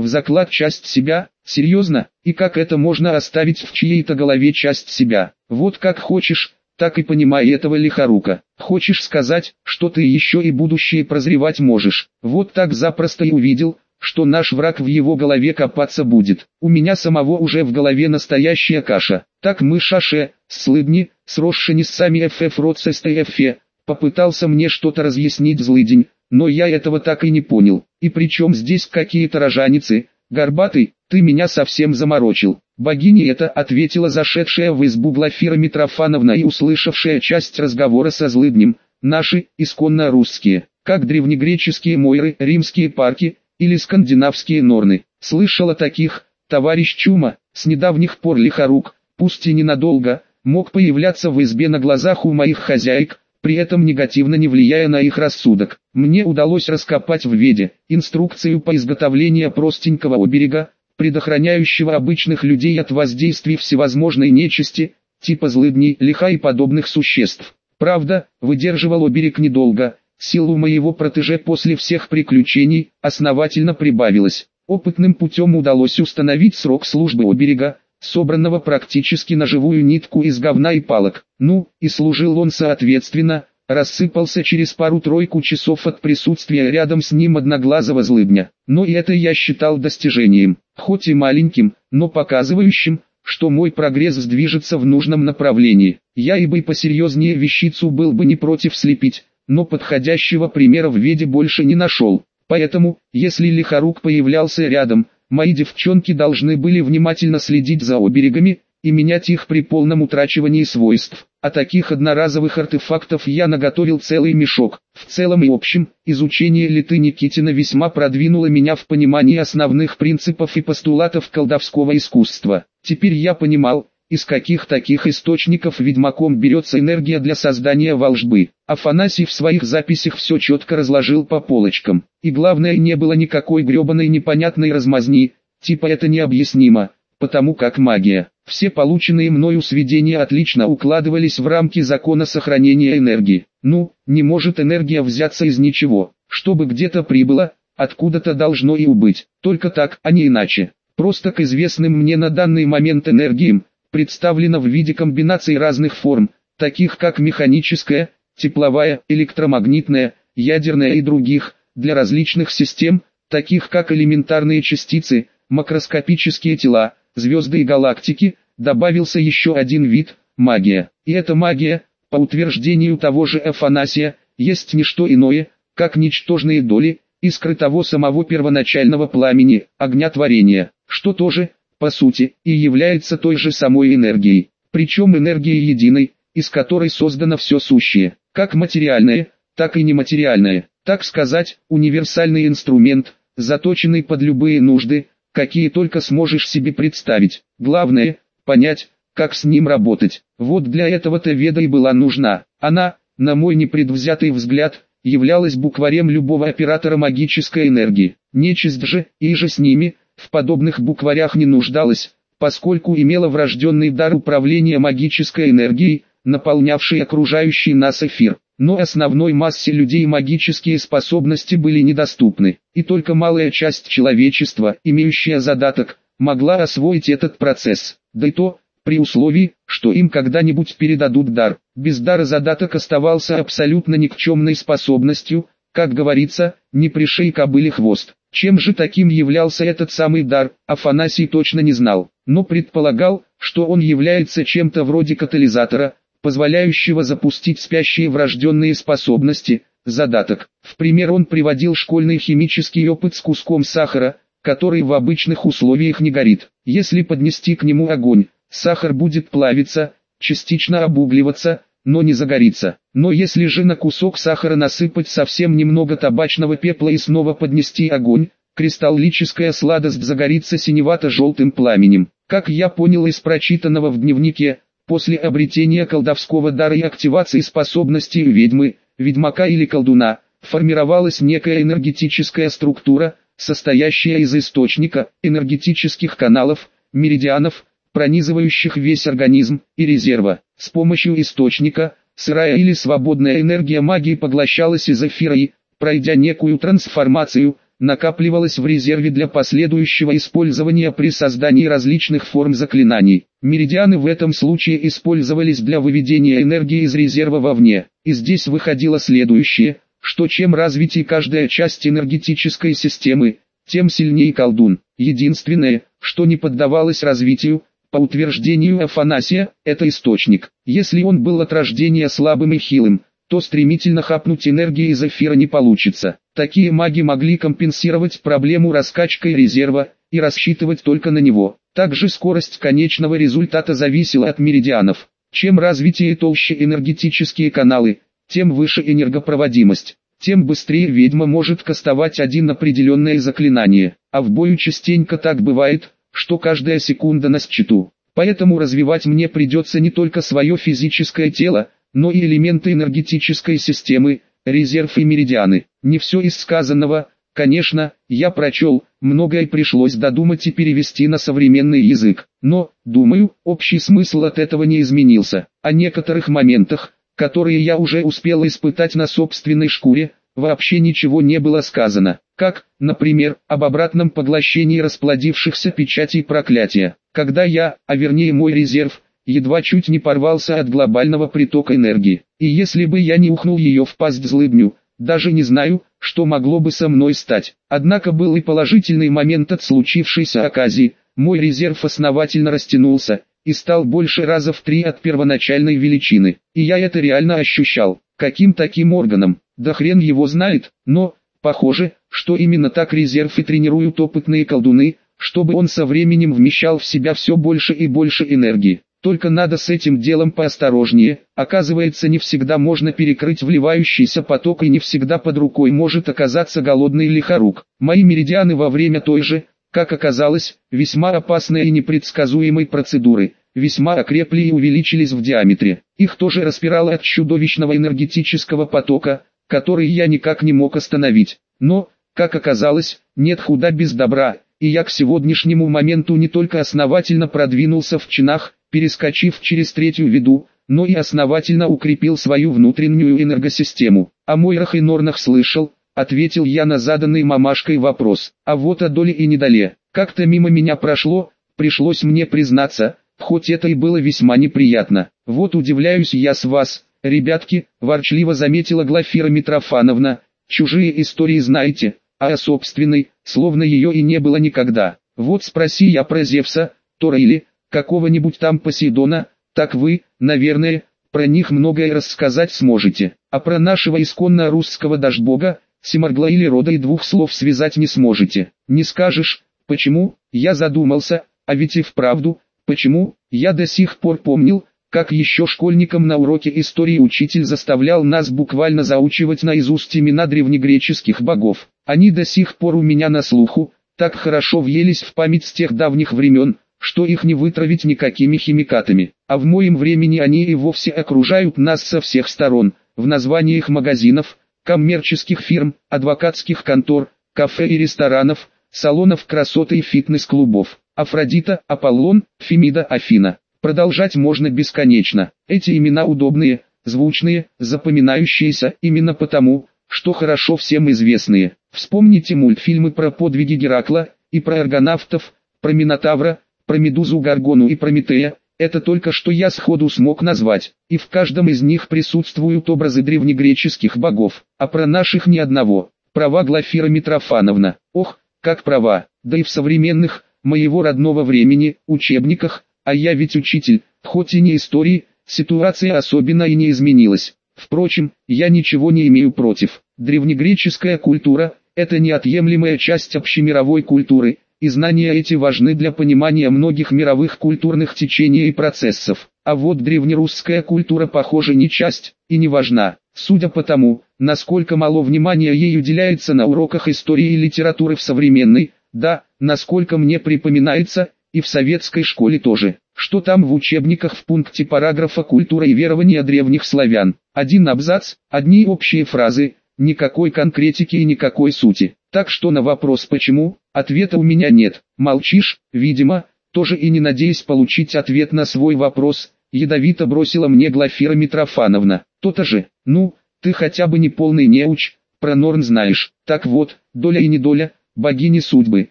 в заклад часть себя, серьезно, и как это можно оставить в чьей-то голове часть себя, вот как хочешь, так и понимай этого лихорука. Хочешь сказать, что ты еще и будущее прозревать можешь, вот так запросто и увидел, что наш враг в его голове копаться будет. У меня самого уже в голове настоящая каша. Так мы шаше, слыдни, сросшини с сами ФФ Роцестефе, попытался мне что-то разъяснить злыдень, но я этого так и не понял. И причем здесь какие-то рожаницы, горбатый, ты меня совсем заморочил. Богиня это ответила зашедшая в избу Глафира Митрофановна и услышавшая часть разговора со злыднем, наши, исконно русские, как древнегреческие мойры, римские парки, или скандинавские норны. Слышала таких, товарищ Чума, с недавних пор лихорук, пусть и ненадолго, мог появляться в избе на глазах у моих хозяек, при этом негативно не влияя на их рассудок. Мне удалось раскопать в Веде инструкцию по изготовлению простенького оберега, предохраняющего обычных людей от воздействий всевозможной нечисти, типа злыдней, лиха и подобных существ. Правда, выдерживал оберег недолго, Сил у моего протеже после всех приключений основательно прибавилось. Опытным путем удалось установить срок службы оберега, собранного практически на живую нитку из говна и палок. Ну, и служил он соответственно, рассыпался через пару-тройку часов от присутствия рядом с ним одноглазого злыдня. Но и это я считал достижением, хоть и маленьким, но показывающим, что мой прогресс движется в нужном направлении. Я и бы посерьезнее вещицу был бы не против слепить, но подходящего примера в виде больше не нашел. Поэтому, если лихорук появлялся рядом, мои девчонки должны были внимательно следить за оберегами и менять их при полном утрачивании свойств. А таких одноразовых артефактов я наготовил целый мешок. В целом и общем, изучение Литы Никитина весьма продвинуло меня в понимании основных принципов и постулатов колдовского искусства. Теперь я понимал, из каких таких источников ведьмаком берется энергия для создания волжбы. Афанасий в своих записях все четко разложил по полочкам. И главное не было никакой гребаной непонятной размазни, типа это необъяснимо, потому как магия. Все полученные мною сведения отлично укладывались в рамки закона сохранения энергии. Ну, не может энергия взяться из ничего, чтобы где-то прибыло, откуда-то должно и убыть. Только так, а не иначе. Просто к известным мне на данный момент энергиям, представлена в виде комбинаций разных форм, таких как механическая, тепловая, электромагнитная, ядерная и других, для различных систем, таких как элементарные частицы, макроскопические тела, звезды и галактики, добавился еще один вид – магия. И эта магия, по утверждению того же Афанасия, есть не что иное, как ничтожные доли, искры того самого первоначального пламени, огня творения, что тоже, по сути, и является той же самой энергией, причем энергией единой, из которой создано все сущее, как материальное, так и нематериальное, так сказать, универсальный инструмент, заточенный под любые нужды, какие только сможешь себе представить. Главное, понять, как с ним работать. Вот для этого-то веда и была нужна. Она, на мой непредвзятый взгляд, являлась букварем любого оператора магической энергии. Нечисть же, и же с ними, в подобных букварях не нуждалась, поскольку имела врожденный дар управления магической энергией, наполнявшей окружающий нас эфир. Но основной массе людей магические способности были недоступны, и только малая часть человечества, имеющая задаток, могла освоить этот процесс, да и то, при условии, что им когда-нибудь передадут дар. Без дара задаток оставался абсолютно никчемной способностью, как говорится, не пришей кобыле хвост. Чем же таким являлся этот самый дар, Афанасий точно не знал, но предполагал, что он является чем-то вроде катализатора, позволяющего запустить спящие врожденные способности, задаток. В пример он приводил школьный химический опыт с куском сахара, который в обычных условиях не горит. Если поднести к нему огонь, сахар будет плавиться, частично обугливаться, но не загорится. Но если же на кусок сахара насыпать совсем немного табачного пепла и снова поднести огонь, кристаллическая сладость загорится синевато-желтым пламенем. Как я понял из прочитанного в дневнике, после обретения колдовского дара и активации способностей ведьмы, ведьмака или колдуна, формировалась некая энергетическая структура, состоящая из источника, энергетических каналов, меридианов, пронизывающих весь организм, и резерва. С помощью источника, сырая или свободная энергия магии поглощалась из эфира и, пройдя некую трансформацию, накапливалась в резерве для последующего использования при создании различных форм заклинаний. Меридианы в этом случае использовались для выведения энергии из резерва вовне. И здесь выходило следующее, что чем развитее каждая часть энергетической системы, тем сильнее колдун. Единственное, что не поддавалось развитию, по утверждению Афанасия, это источник. Если он был от рождения слабым и хилым, то стремительно хапнуть энергии из эфира не получится. Такие маги могли компенсировать проблему раскачкой резерва и рассчитывать только на него. Также скорость конечного результата зависела от меридианов. Чем развитие толще энергетические каналы, тем выше энергопроводимость, тем быстрее ведьма может кастовать один определенное заклинание. А в бою частенько так бывает, что каждая секунда на счету. Поэтому развивать мне придется не только свое физическое тело, но и элементы энергетической системы, резерв и меридианы. Не все из сказанного, конечно, я прочел, многое пришлось додумать и перевести на современный язык. Но, думаю, общий смысл от этого не изменился. О некоторых моментах, которые я уже успел испытать на собственной шкуре, вообще ничего не было сказано. Как, например, об обратном поглощении расплодившихся печатей проклятия. Когда я, а вернее мой резерв, едва чуть не порвался от глобального притока энергии. И если бы я не ухнул ее в пасть злыбню, даже не знаю, что могло бы со мной стать. Однако был и положительный момент от случившейся оказии, мой резерв основательно растянулся, и стал больше раза в три от первоначальной величины. И я это реально ощущал. Каким таким органом? Да хрен его знает, но, похоже, что именно так резерв и тренируют опытные колдуны, чтобы он со временем вмещал в себя все больше и больше энергии. Только надо с этим делом поосторожнее, оказывается не всегда можно перекрыть вливающийся поток и не всегда под рукой может оказаться голодный лихорук. Мои меридианы во время той же, как оказалось, весьма опасной и непредсказуемой процедуры, весьма окрепли и увеличились в диаметре. Их тоже распирало от чудовищного энергетического потока, который я никак не мог остановить. Но, как оказалось, нет худа без добра, и я к сегодняшнему моменту не только основательно продвинулся в чинах, перескочив через третью виду, но и основательно укрепил свою внутреннюю энергосистему. О Мойрах и Норнах слышал, ответил я на заданный мамашкой вопрос. А вот о доле и недоле. Как-то мимо меня прошло, пришлось мне признаться, хоть это и было весьма неприятно. Вот удивляюсь я с вас, ребятки, ворчливо заметила Глафира Митрофановна, чужие истории знаете, а о собственной, словно ее и не было никогда. Вот спроси я про Зевса, Тора или, какого-нибудь там Посейдона, так вы, наверное, про них многое рассказать сможете, а про нашего исконно русского дождбога, Симаргла или рода и двух слов связать не сможете. Не скажешь, почему, я задумался, а ведь и вправду, почему, я до сих пор помнил, как еще школьникам на уроке истории учитель заставлял нас буквально заучивать наизусть имена древнегреческих богов. Они до сих пор у меня на слуху, так хорошо въелись в память с тех давних времен, что их не вытравить никакими химикатами. А в моем времени они и вовсе окружают нас со всех сторон, в названиях магазинов, коммерческих фирм, адвокатских контор, кафе и ресторанов, салонов красоты и фитнес-клубов. Афродита, Аполлон, Фемида, Афина. Продолжать можно бесконечно. Эти имена удобные, звучные, запоминающиеся именно потому, что хорошо всем известные. Вспомните мультфильмы про подвиги Геракла и про аргонавтов, про Минотавра, про Медузу Гаргону и Прометея, это только что я сходу смог назвать, и в каждом из них присутствуют образы древнегреческих богов, а про наших ни одного. Права Глафира Митрофановна, ох, как права, да и в современных, моего родного времени, учебниках, а я ведь учитель, хоть и не истории, ситуация особенно и не изменилась. Впрочем, я ничего не имею против. Древнегреческая культура – это неотъемлемая часть общемировой культуры, и знания эти важны для понимания многих мировых культурных течений и процессов. А вот древнерусская культура похоже не часть, и не важна. Судя по тому, насколько мало внимания ей уделяется на уроках истории и литературы в современной, да, насколько мне припоминается, и в советской школе тоже. Что там в учебниках в пункте параграфа «Культура и верования древних славян»? Один абзац, одни общие фразы, никакой конкретики и никакой сути. Так что на вопрос «почему?» ответа у меня нет. Молчишь, видимо, тоже и не надеясь получить ответ на свой вопрос, ядовито бросила мне Глафира Митрофановна. То-то же, ну, ты хотя бы не полный неуч, про Норн знаешь. Так вот, доля и недоля, богини судьбы,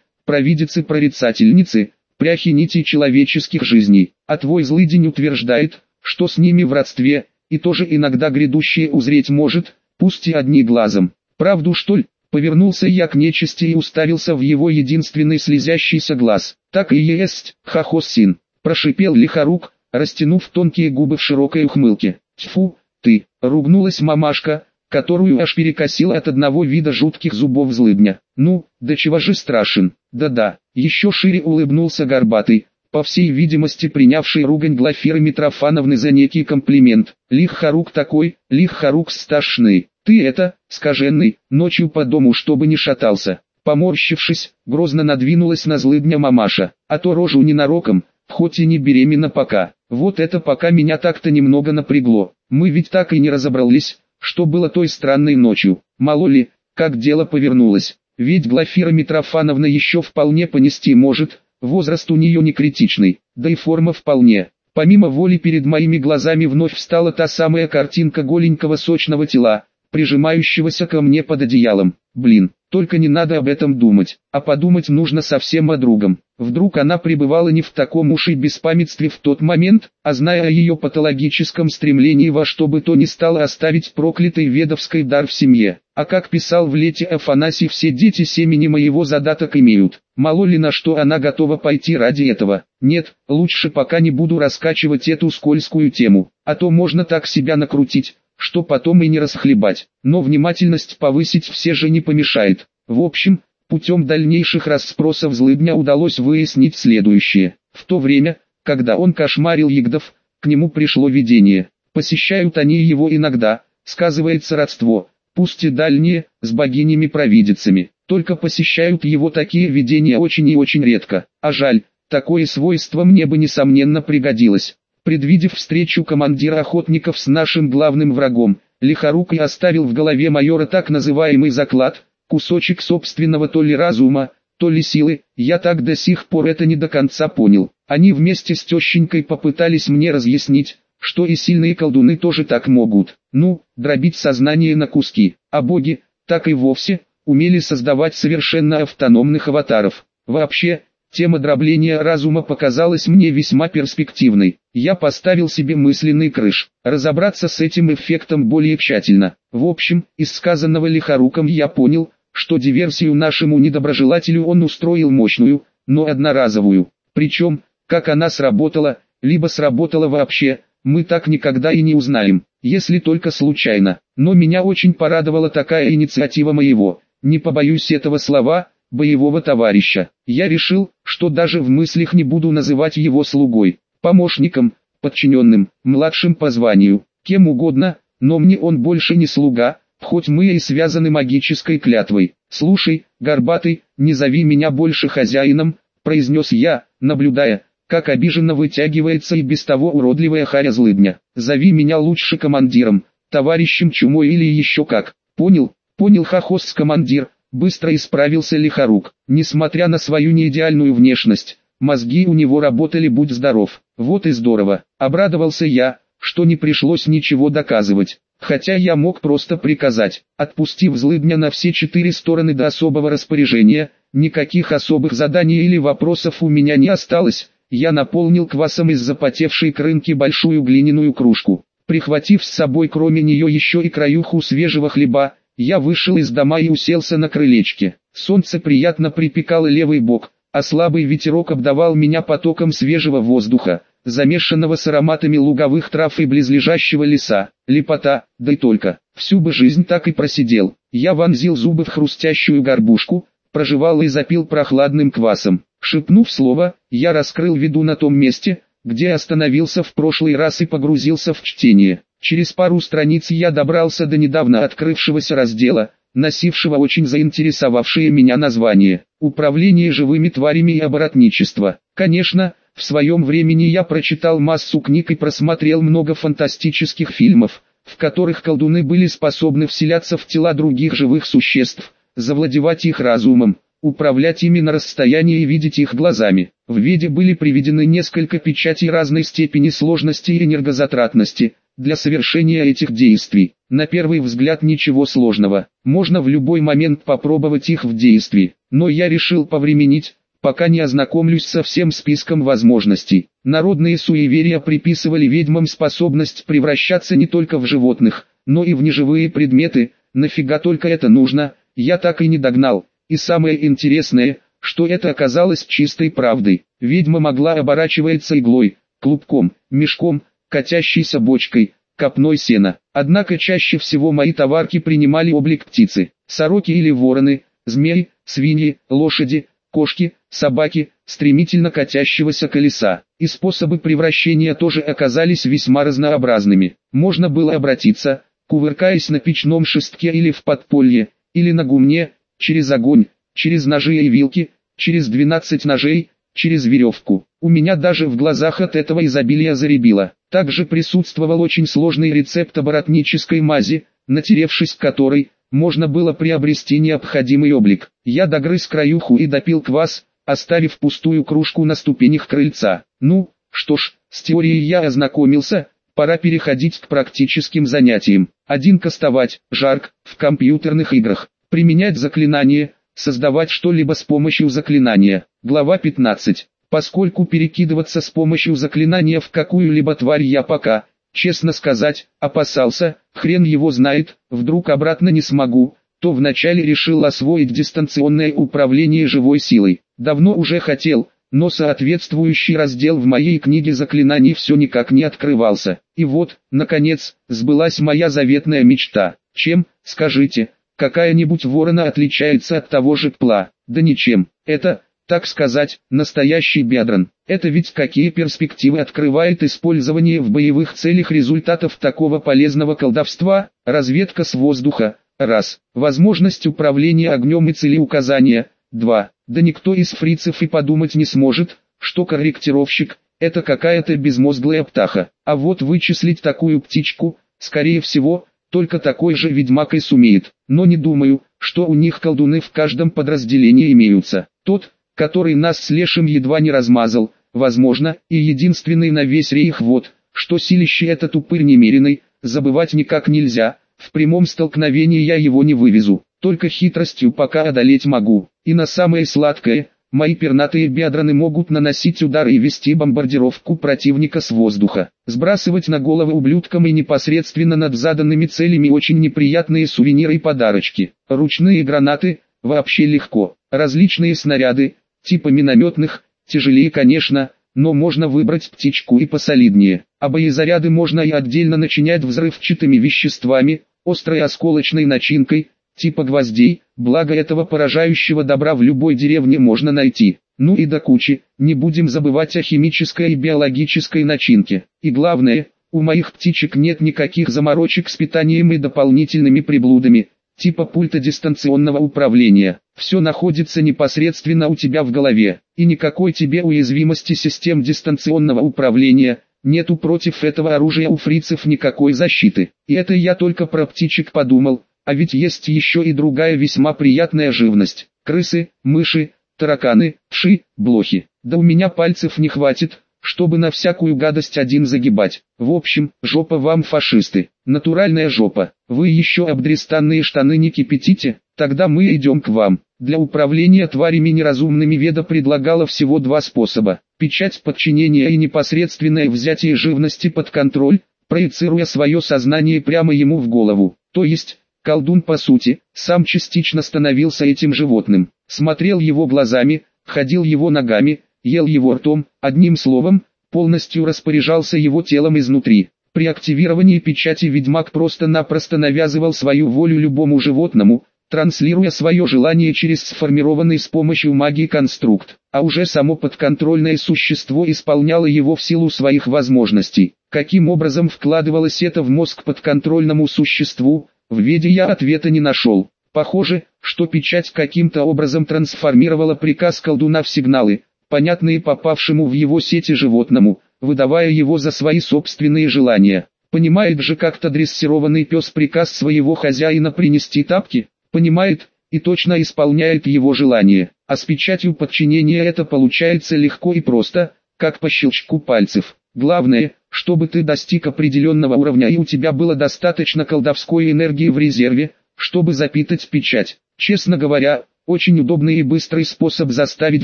провидицы-прорицательницы, пряхи нитей человеческих жизней. А твой злый день утверждает, что с ними в родстве, и тоже иногда грядущее узреть может, пусть и одни глазом. Правду что ли? Повернулся я к нечисти и уставился в его единственный слезящийся глаз. Так и есть, хахосин, прошипел лихорук, растянув тонкие губы в широкой ухмылке. Тьфу, ты, ругнулась мамашка, которую аж перекосила от одного вида жутких зубов злыдня. Ну, да чего же страшен, да-да, еще шире улыбнулся горбатый, по всей видимости принявший ругань Глафиры Митрофановны за некий комплимент. Лих такой, Лих Харук сташный, ты это, скаженный, ночью по дому чтобы не шатался. Поморщившись, грозно надвинулась на злыдня мамаша, а то рожу ненароком, хоть и не беременна пока. Вот это пока меня так-то немного напрягло. Мы ведь так и не разобрались, что было той странной ночью? Мало ли, как дело повернулось. Ведь Глафира Митрофановна еще вполне понести может, возраст у нее не критичный, да и форма вполне. Помимо воли перед моими глазами вновь встала та самая картинка голенького сочного тела, прижимающегося ко мне под одеялом. Блин, только не надо об этом думать, а подумать нужно совсем о другом. Вдруг она пребывала не в таком уж и беспамятстве в тот момент, а зная о ее патологическом стремлении во что бы то ни стало оставить проклятый ведовский дар в семье. А как писал в лете Афанасий, все дети семени моего задаток имеют. Мало ли на что она готова пойти ради этого. Нет, лучше пока не буду раскачивать эту скользкую тему, а то можно так себя накрутить, что потом и не расхлебать. Но внимательность повысить все же не помешает. В общем, путем дальнейших расспросов злыдня удалось выяснить следующее. В то время, когда он кошмарил Ягдов, к нему пришло видение. Посещают они его иногда, сказывается родство, пусть и дальние, с богинями-провидицами. Только посещают его такие видения очень и очень редко. А жаль, такое свойство мне бы несомненно пригодилось. Предвидев встречу командира охотников с нашим главным врагом, Лихорук и оставил в голове майора так называемый заклад, кусочек собственного то ли разума, то ли силы, я так до сих пор это не до конца понял. Они вместе с тещенькой попытались мне разъяснить, что и сильные колдуны тоже так могут. Ну, дробить сознание на куски, а боги, так и вовсе, умели создавать совершенно автономных аватаров. Вообще, Тема дробления разума показалась мне весьма перспективной. Я поставил себе мысленный крыш, разобраться с этим эффектом более тщательно. В общем, из сказанного лихоруком я понял, что диверсию нашему недоброжелателю он устроил мощную, но одноразовую. Причем, как она сработала, либо сработала вообще, мы так никогда и не узнаем, если только случайно. Но меня очень порадовала такая инициатива моего, не побоюсь этого слова, боевого товарища. Я решил, что даже в мыслях не буду называть его слугой, помощником, подчиненным, младшим по званию, кем угодно, но мне он больше не слуга, хоть мы и связаны магической клятвой. «Слушай, Горбатый, не зови меня больше хозяином», — произнес я, наблюдая, как обиженно вытягивается и без того уродливая харя злыдня. «Зови меня лучше командиром, товарищем чумой или еще как». «Понял, понял хохос-командир», Быстро исправился Лихорук. Несмотря на свою неидеальную внешность, мозги у него работали будь здоров. Вот и здорово. Обрадовался я, что не пришлось ничего доказывать. Хотя я мог просто приказать, отпустив злыдня на все четыре стороны до особого распоряжения, никаких особых заданий или вопросов у меня не осталось, я наполнил квасом из запотевшей крынки большую глиняную кружку, прихватив с собой кроме нее еще и краюху свежего хлеба, я вышел из дома и уселся на крылечке. Солнце приятно припекало левый бок, а слабый ветерок обдавал меня потоком свежего воздуха, замешанного с ароматами луговых трав и близлежащего леса. Лепота, да и только. Всю бы жизнь так и просидел. Я вонзил зубы в хрустящую горбушку, прожевал и запил прохладным квасом. Шепнув слово, я раскрыл виду на том месте, где остановился в прошлый раз и погрузился в чтение. Через пару страниц я добрался до недавно открывшегося раздела, носившего очень заинтересовавшее меня название «Управление живыми тварями и оборотничество». Конечно, в своем времени я прочитал массу книг и просмотрел много фантастических фильмов, в которых колдуны были способны вселяться в тела других живых существ, завладевать их разумом, управлять ими на расстоянии и видеть их глазами. В виде были приведены несколько печатей разной степени сложности и энергозатратности, для совершения этих действий. На первый взгляд ничего сложного, можно в любой момент попробовать их в действии, но я решил повременить, пока не ознакомлюсь со всем списком возможностей. Народные суеверия приписывали ведьмам способность превращаться не только в животных, но и в неживые предметы, нафига только это нужно, я так и не догнал. И самое интересное, что это оказалось чистой правдой. Ведьма могла оборачиваться иглой, клубком, мешком, катящейся бочкой, копной сена. Однако чаще всего мои товарки принимали облик птицы, сороки или вороны, змеи, свиньи, лошади, кошки, собаки, стремительно катящегося колеса. И способы превращения тоже оказались весьма разнообразными. Можно было обратиться, кувыркаясь на печном шестке или в подполье, или на гумне, через огонь, через ножи и вилки, через 12 ножей, через веревку. У меня даже в глазах от этого изобилия заребило. Также присутствовал очень сложный рецепт оборотнической мази, натеревшись которой, можно было приобрести необходимый облик. Я догрыз краюху и допил квас, оставив пустую кружку на ступенях крыльца. Ну, что ж, с теорией я ознакомился, пора переходить к практическим занятиям. Один кастовать, жарк, в компьютерных играх, применять заклинания, создавать что-либо с помощью заклинания. Глава 15. Поскольку перекидываться с помощью заклинания в какую-либо тварь я пока, честно сказать, опасался, хрен его знает, вдруг обратно не смогу, то вначале решил освоить дистанционное управление живой силой. Давно уже хотел, но соответствующий раздел в моей книге заклинаний все никак не открывался. И вот, наконец, сбылась моя заветная мечта. Чем, скажите, какая-нибудь ворона отличается от того же пла? Да ничем. Это, так сказать, настоящий бедран. Это ведь какие перспективы открывает использование в боевых целях результатов такого полезного колдовства, разведка с воздуха, раз, возможность управления огнем и целеуказания, два, да никто из фрицев и подумать не сможет, что корректировщик, это какая-то безмозглая птаха, а вот вычислить такую птичку, скорее всего, только такой же ведьмак и сумеет, но не думаю, что у них колдуны в каждом подразделении имеются. Тот, который нас с Лешим едва не размазал, возможно, и единственный на весь рейх вот, что силище этот упырь немеренный, забывать никак нельзя, в прямом столкновении я его не вывезу, только хитростью пока одолеть могу, и на самое сладкое, мои пернатые бедраны могут наносить удары и вести бомбардировку противника с воздуха, сбрасывать на головы ублюдкам и непосредственно над заданными целями очень неприятные сувениры и подарочки, ручные гранаты, вообще легко, различные снаряды, типа минометных, тяжелее конечно, но можно выбрать птичку и посолиднее. А боезаряды можно и отдельно начинять взрывчатыми веществами, острой осколочной начинкой, типа гвоздей, благо этого поражающего добра в любой деревне можно найти. Ну и до кучи, не будем забывать о химической и биологической начинке. И главное, у моих птичек нет никаких заморочек с питанием и дополнительными приблудами, типа пульта дистанционного управления. Все находится непосредственно у тебя в голове, и никакой тебе уязвимости систем дистанционного управления, нету против этого оружия у фрицев никакой защиты. И это я только про птичек подумал, а ведь есть еще и другая весьма приятная живность. Крысы, мыши, тараканы, вши, блохи. Да у меня пальцев не хватит, чтобы на всякую гадость один загибать. В общем, жопа вам фашисты, натуральная жопа. Вы еще обдрестанные штаны не кипятите, тогда мы идем к вам. Для управления тварями неразумными Веда предлагала всего два способа. Печать подчинения и непосредственное взятие живности под контроль, проецируя свое сознание прямо ему в голову. То есть, колдун по сути, сам частично становился этим животным, смотрел его глазами, ходил его ногами, ел его ртом, одним словом, полностью распоряжался его телом изнутри. При активировании печати ведьмак просто-напросто навязывал свою волю любому животному, транслируя свое желание через сформированный с помощью магии конструкт, а уже само подконтрольное существо исполняло его в силу своих возможностей. Каким образом вкладывалось это в мозг подконтрольному существу, в веде я ответа не нашел. Похоже, что печать каким-то образом трансформировала приказ колдуна в сигналы, понятные попавшему в его сети животному, выдавая его за свои собственные желания. Понимает же как-то дрессированный пес приказ своего хозяина принести тапки? Понимает, и точно исполняет его желание. А с печатью подчинения это получается легко и просто, как по щелчку пальцев. Главное, чтобы ты достиг определенного уровня и у тебя было достаточно колдовской энергии в резерве, чтобы запитать печать. Честно говоря, очень удобный и быстрый способ заставить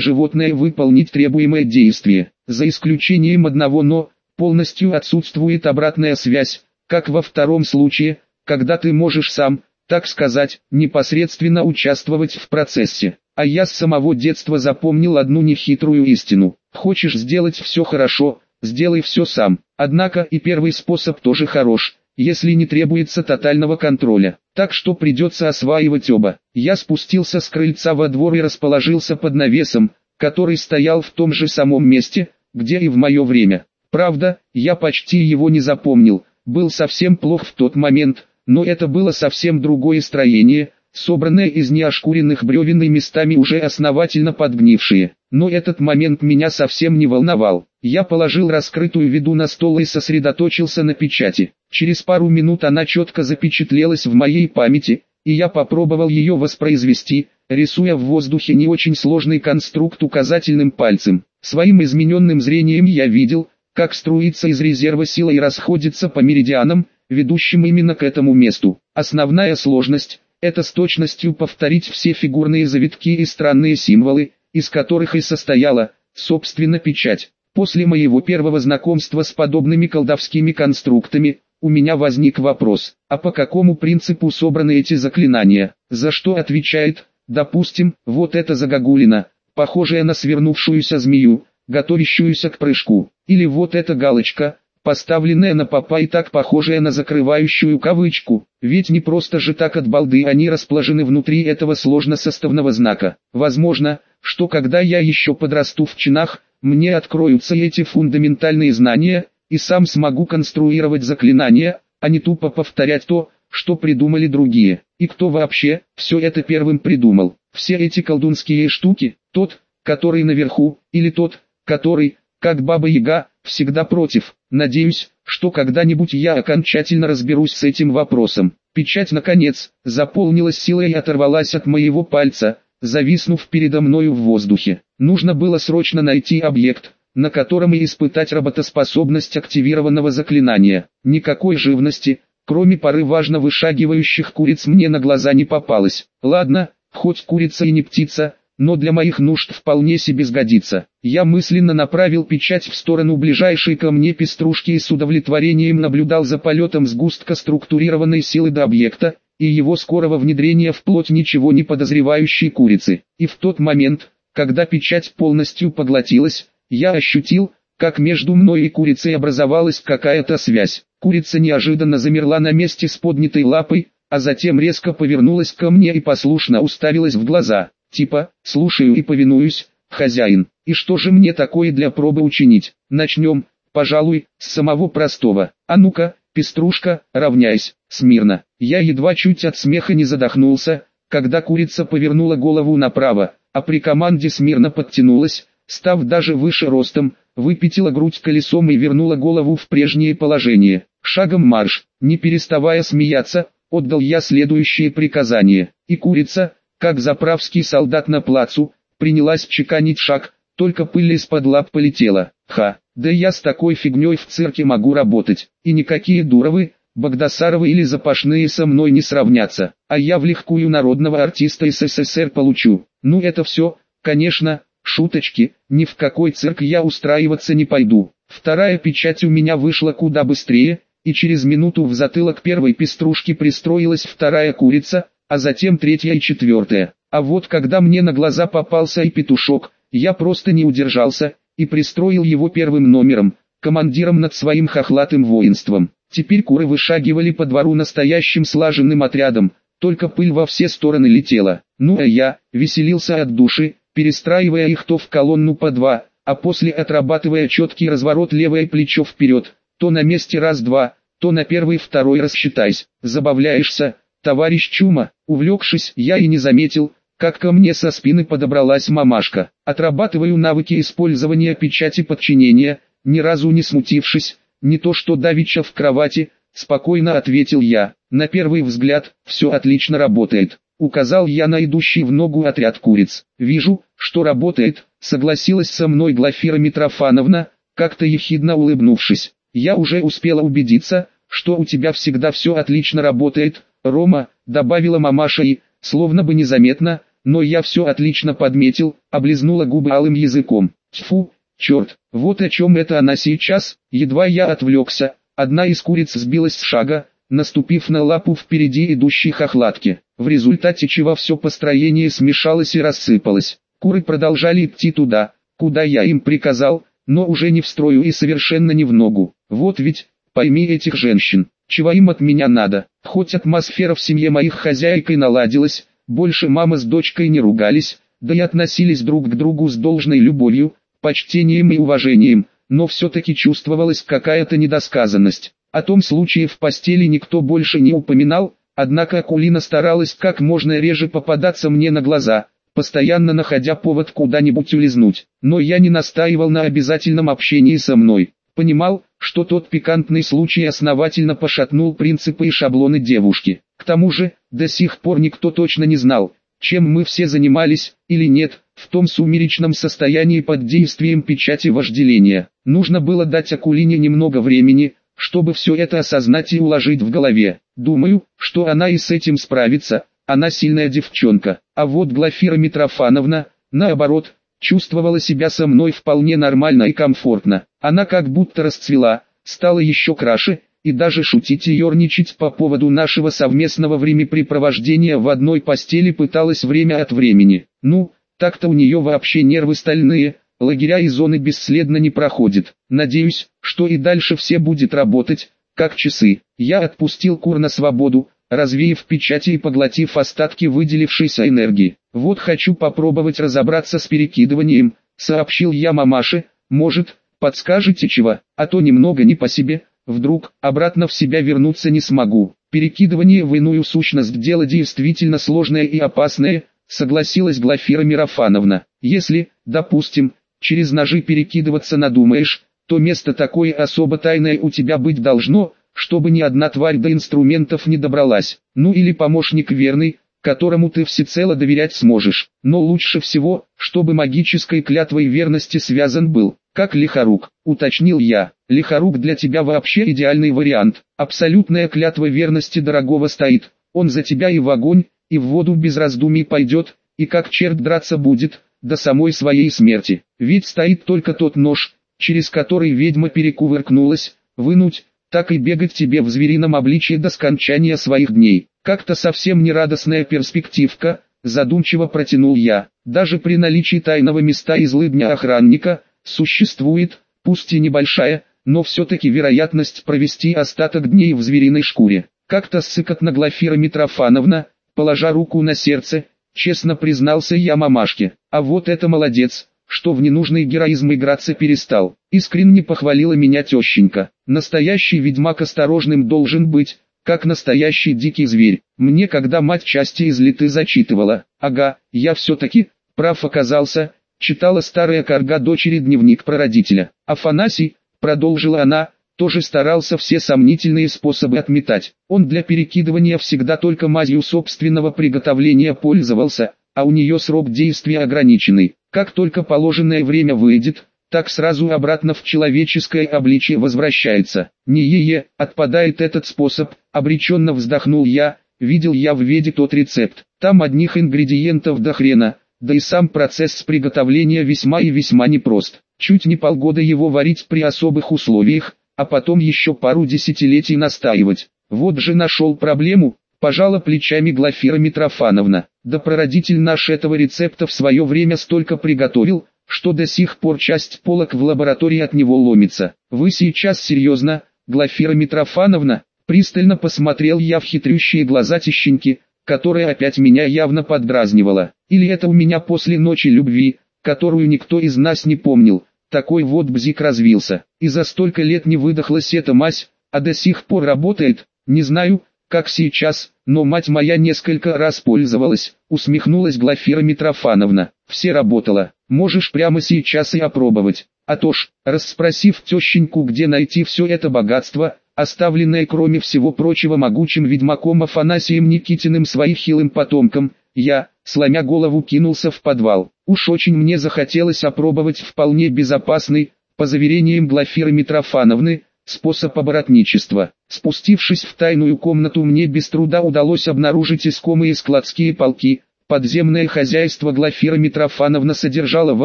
животное выполнить требуемое действие. За исключением одного «но», полностью отсутствует обратная связь, как во втором случае, когда ты можешь сам, так сказать, непосредственно участвовать в процессе. А я с самого детства запомнил одну нехитрую истину. Хочешь сделать все хорошо, сделай все сам. Однако и первый способ тоже хорош, если не требуется тотального контроля. Так что придется осваивать оба. Я спустился с крыльца во двор и расположился под навесом, который стоял в том же самом месте, где и в мое время. Правда, я почти его не запомнил, был совсем плох в тот момент, но это было совсем другое строение, собранное из неошкуренных бревен и местами уже основательно подгнившие. Но этот момент меня совсем не волновал. Я положил раскрытую виду на стол и сосредоточился на печати. Через пару минут она четко запечатлелась в моей памяти, и я попробовал ее воспроизвести, рисуя в воздухе не очень сложный конструкт указательным пальцем. Своим измененным зрением я видел, как струится из резерва сила и расходится по меридианам, ведущим именно к этому месту. Основная сложность – это с точностью повторить все фигурные завитки и странные символы, из которых и состояла, собственно, печать. После моего первого знакомства с подобными колдовскими конструктами, у меня возник вопрос, а по какому принципу собраны эти заклинания, за что отвечает, допустим, вот эта загогулина, похожая на свернувшуюся змею, готовящуюся к прыжку, или вот эта галочка, поставленная на попа и так похожая на закрывающую кавычку, ведь не просто же так от балды они расположены внутри этого сложно-составного знака. Возможно, что когда я еще подрасту в чинах, мне откроются эти фундаментальные знания, и сам смогу конструировать заклинания, а не тупо повторять то, что придумали другие. И кто вообще все это первым придумал? Все эти колдунские штуки, тот, который наверху, или тот, который, как Баба Яга, всегда против. Надеюсь, что когда-нибудь я окончательно разберусь с этим вопросом. Печать наконец, заполнилась силой и оторвалась от моего пальца, зависнув передо мною в воздухе. Нужно было срочно найти объект, на котором и испытать работоспособность активированного заклинания. Никакой живности, кроме пары важно вышагивающих куриц мне на глаза не попалось. Ладно, хоть курица и не птица, но для моих нужд вполне себе сгодится. Я мысленно направил печать в сторону ближайшей ко мне пеструшки и с удовлетворением наблюдал за полетом сгустка структурированной силы до объекта, и его скорого внедрения в плоть ничего не подозревающей курицы. И в тот момент, когда печать полностью поглотилась, я ощутил, как между мной и курицей образовалась какая-то связь. Курица неожиданно замерла на месте с поднятой лапой, а затем резко повернулась ко мне и послушно уставилась в глаза. Типа, слушаю и повинуюсь, хозяин. И что же мне такое для пробы учинить? Начнем, пожалуй, с самого простого. А ну-ка, пеструшка, равняйся, смирно. Я едва чуть от смеха не задохнулся, когда курица повернула голову направо, а при команде смирно подтянулась, став даже выше ростом, выпятила грудь колесом и вернула голову в прежнее положение. Шагом марш, не переставая смеяться, отдал я следующее приказание. И курица, как заправский солдат на плацу, принялась чеканить шаг, только пыль из-под лап полетела. Ха, да я с такой фигней в цирке могу работать, и никакие дуровы, Багдасаровы или запашные со мной не сравнятся, а я в легкую народного артиста СССР получу. Ну это все, конечно, шуточки, ни в какой цирк я устраиваться не пойду. Вторая печать у меня вышла куда быстрее, и через минуту в затылок первой пеструшки пристроилась вторая курица, а затем третья и четвертая. А вот когда мне на глаза попался и петушок, я просто не удержался, и пристроил его первым номером, командиром над своим хохлатым воинством. Теперь куры вышагивали по двору настоящим слаженным отрядом, только пыль во все стороны летела. Ну а я, веселился от души, перестраивая их то в колонну по два, а после отрабатывая четкий разворот левое плечо вперед, то на месте раз-два, то на первый-второй рассчитайся. Забавляешься, товарищ Чума, увлекшись, я и не заметил, как ко мне со спины подобралась мамашка. Отрабатываю навыки использования печати подчинения, ни разу не смутившись, не то что давеча в кровати, спокойно ответил я. На первый взгляд, все отлично работает. Указал я на идущий в ногу отряд куриц. Вижу, что работает, согласилась со мной Глафира Митрофановна, как-то ехидно улыбнувшись. «Я уже успела убедиться, что у тебя всегда все отлично работает, Рома», добавила мамаша и, словно бы незаметно, но я все отлично подметил, облизнула губы алым языком. Тьфу, черт, вот о чем это она сейчас, едва я отвлекся, одна из куриц сбилась с шага, наступив на лапу впереди идущей хохлатки, в результате чего все построение смешалось и рассыпалось. Куры продолжали идти туда, куда я им приказал, но уже не в строю и совершенно не в ногу. Вот ведь, пойми этих женщин, чего им от меня надо, хоть атмосфера в семье моих хозяек и наладилась, больше мама с дочкой не ругались, да и относились друг к другу с должной любовью, почтением и уважением, но все-таки чувствовалась какая-то недосказанность. О том случае в постели никто больше не упоминал, однако Акулина старалась как можно реже попадаться мне на глаза, постоянно находя повод куда-нибудь улизнуть. Но я не настаивал на обязательном общении со мной. Понимал, что тот пикантный случай основательно пошатнул принципы и шаблоны девушки. К тому же, до сих пор никто точно не знал, чем мы все занимались, или нет, в том сумеречном состоянии под действием печати вожделения. Нужно было дать Акулине немного времени, чтобы все это осознать и уложить в голове. Думаю, что она и с этим справится, она сильная девчонка. А вот Глафира Митрофановна, наоборот, чувствовала себя со мной вполне нормально и комфортно. Она как будто расцвела, стала еще краше, и даже шутить и ерничать по поводу нашего совместного времяпрепровождения в одной постели пыталась время от времени. Ну, так-то у нее вообще нервы стальные, лагеря и зоны бесследно не проходит. Надеюсь, что и дальше все будет работать, как часы. Я отпустил кур на свободу, развеяв печати и поглотив остатки выделившейся энергии. Вот хочу попробовать разобраться с перекидыванием, сообщил я мамаше, может, подскажете чего, а то немного не по себе, вдруг, обратно в себя вернуться не смогу. Перекидывание в иную сущность дело действительно сложное и опасное, согласилась Глафира Мирофановна. Если, допустим, через ножи перекидываться надумаешь, то место такое особо тайное у тебя быть должно, чтобы ни одна тварь до инструментов не добралась. Ну или помощник верный, которому ты всецело доверять сможешь. Но лучше всего, чтобы магической клятвой верности связан был, как лихорук, уточнил я. Лихорук для тебя вообще идеальный вариант. Абсолютная клятва верности дорогого стоит. Он за тебя и в огонь, и в воду без раздумий пойдет, и как черт драться будет, до самой своей смерти. Ведь стоит только тот нож, через который ведьма перекувыркнулась, вынуть, так и бегать тебе в зверином обличье до скончания своих дней. Как-то совсем нерадостная перспективка, задумчиво протянул я. Даже при наличии тайного места и злыдня охранника, существует, пусть и небольшая, но все-таки вероятность провести остаток дней в звериной шкуре. Как-то ссыкотно Глафира Митрофановна, положа руку на сердце, честно признался я мамашке. А вот это молодец, что в ненужный героизм играться перестал. Искренне похвалила меня тещенька. Настоящий ведьмак осторожным должен быть, как настоящий дикий зверь. Мне когда мать части из литы зачитывала, ага, я все-таки, прав оказался, читала старая корга дочери дневник про родителя. Афанасий, продолжила она, тоже старался все сомнительные способы отметать. Он для перекидывания всегда только мазью собственного приготовления пользовался, а у нее срок действия ограниченный. Как только положенное время выйдет, так сразу обратно в человеческое обличие возвращается. Не е отпадает этот способ, обреченно вздохнул я, видел я в веде тот рецепт. Там одних ингредиентов до хрена, да и сам процесс приготовления весьма и весьма непрост. Чуть не полгода его варить при особых условиях, а потом еще пару десятилетий настаивать. Вот же нашел проблему, пожала плечами Глафира Митрофановна. Да прародитель наш этого рецепта в свое время столько приготовил, что до сих пор часть полок в лаборатории от него ломится. Вы сейчас серьезно, Глафира Митрофановна? Пристально посмотрел я в хитрющие глаза тещеньки, которая опять меня явно поддразнивала. Или это у меня после ночи любви, которую никто из нас не помнил, такой вот бзик развился. И за столько лет не выдохлась эта мазь, а до сих пор работает, не знаю, как сейчас, но мать моя несколько раз пользовалась, усмехнулась Глафира Митрофановна. Все работало, можешь прямо сейчас и опробовать. А то ж, расспросив тещеньку где найти все это богатство, оставленное кроме всего прочего могучим ведьмаком Афанасием Никитиным своим хилым потомкам, я, сломя голову кинулся в подвал. Уж очень мне захотелось опробовать вполне безопасный, По заверениям Глафиры Митрофановны, способ оборотничества. Спустившись в тайную комнату мне без труда удалось обнаружить искомые складские полки, Подземное хозяйство Глафира Митрофановна содержала в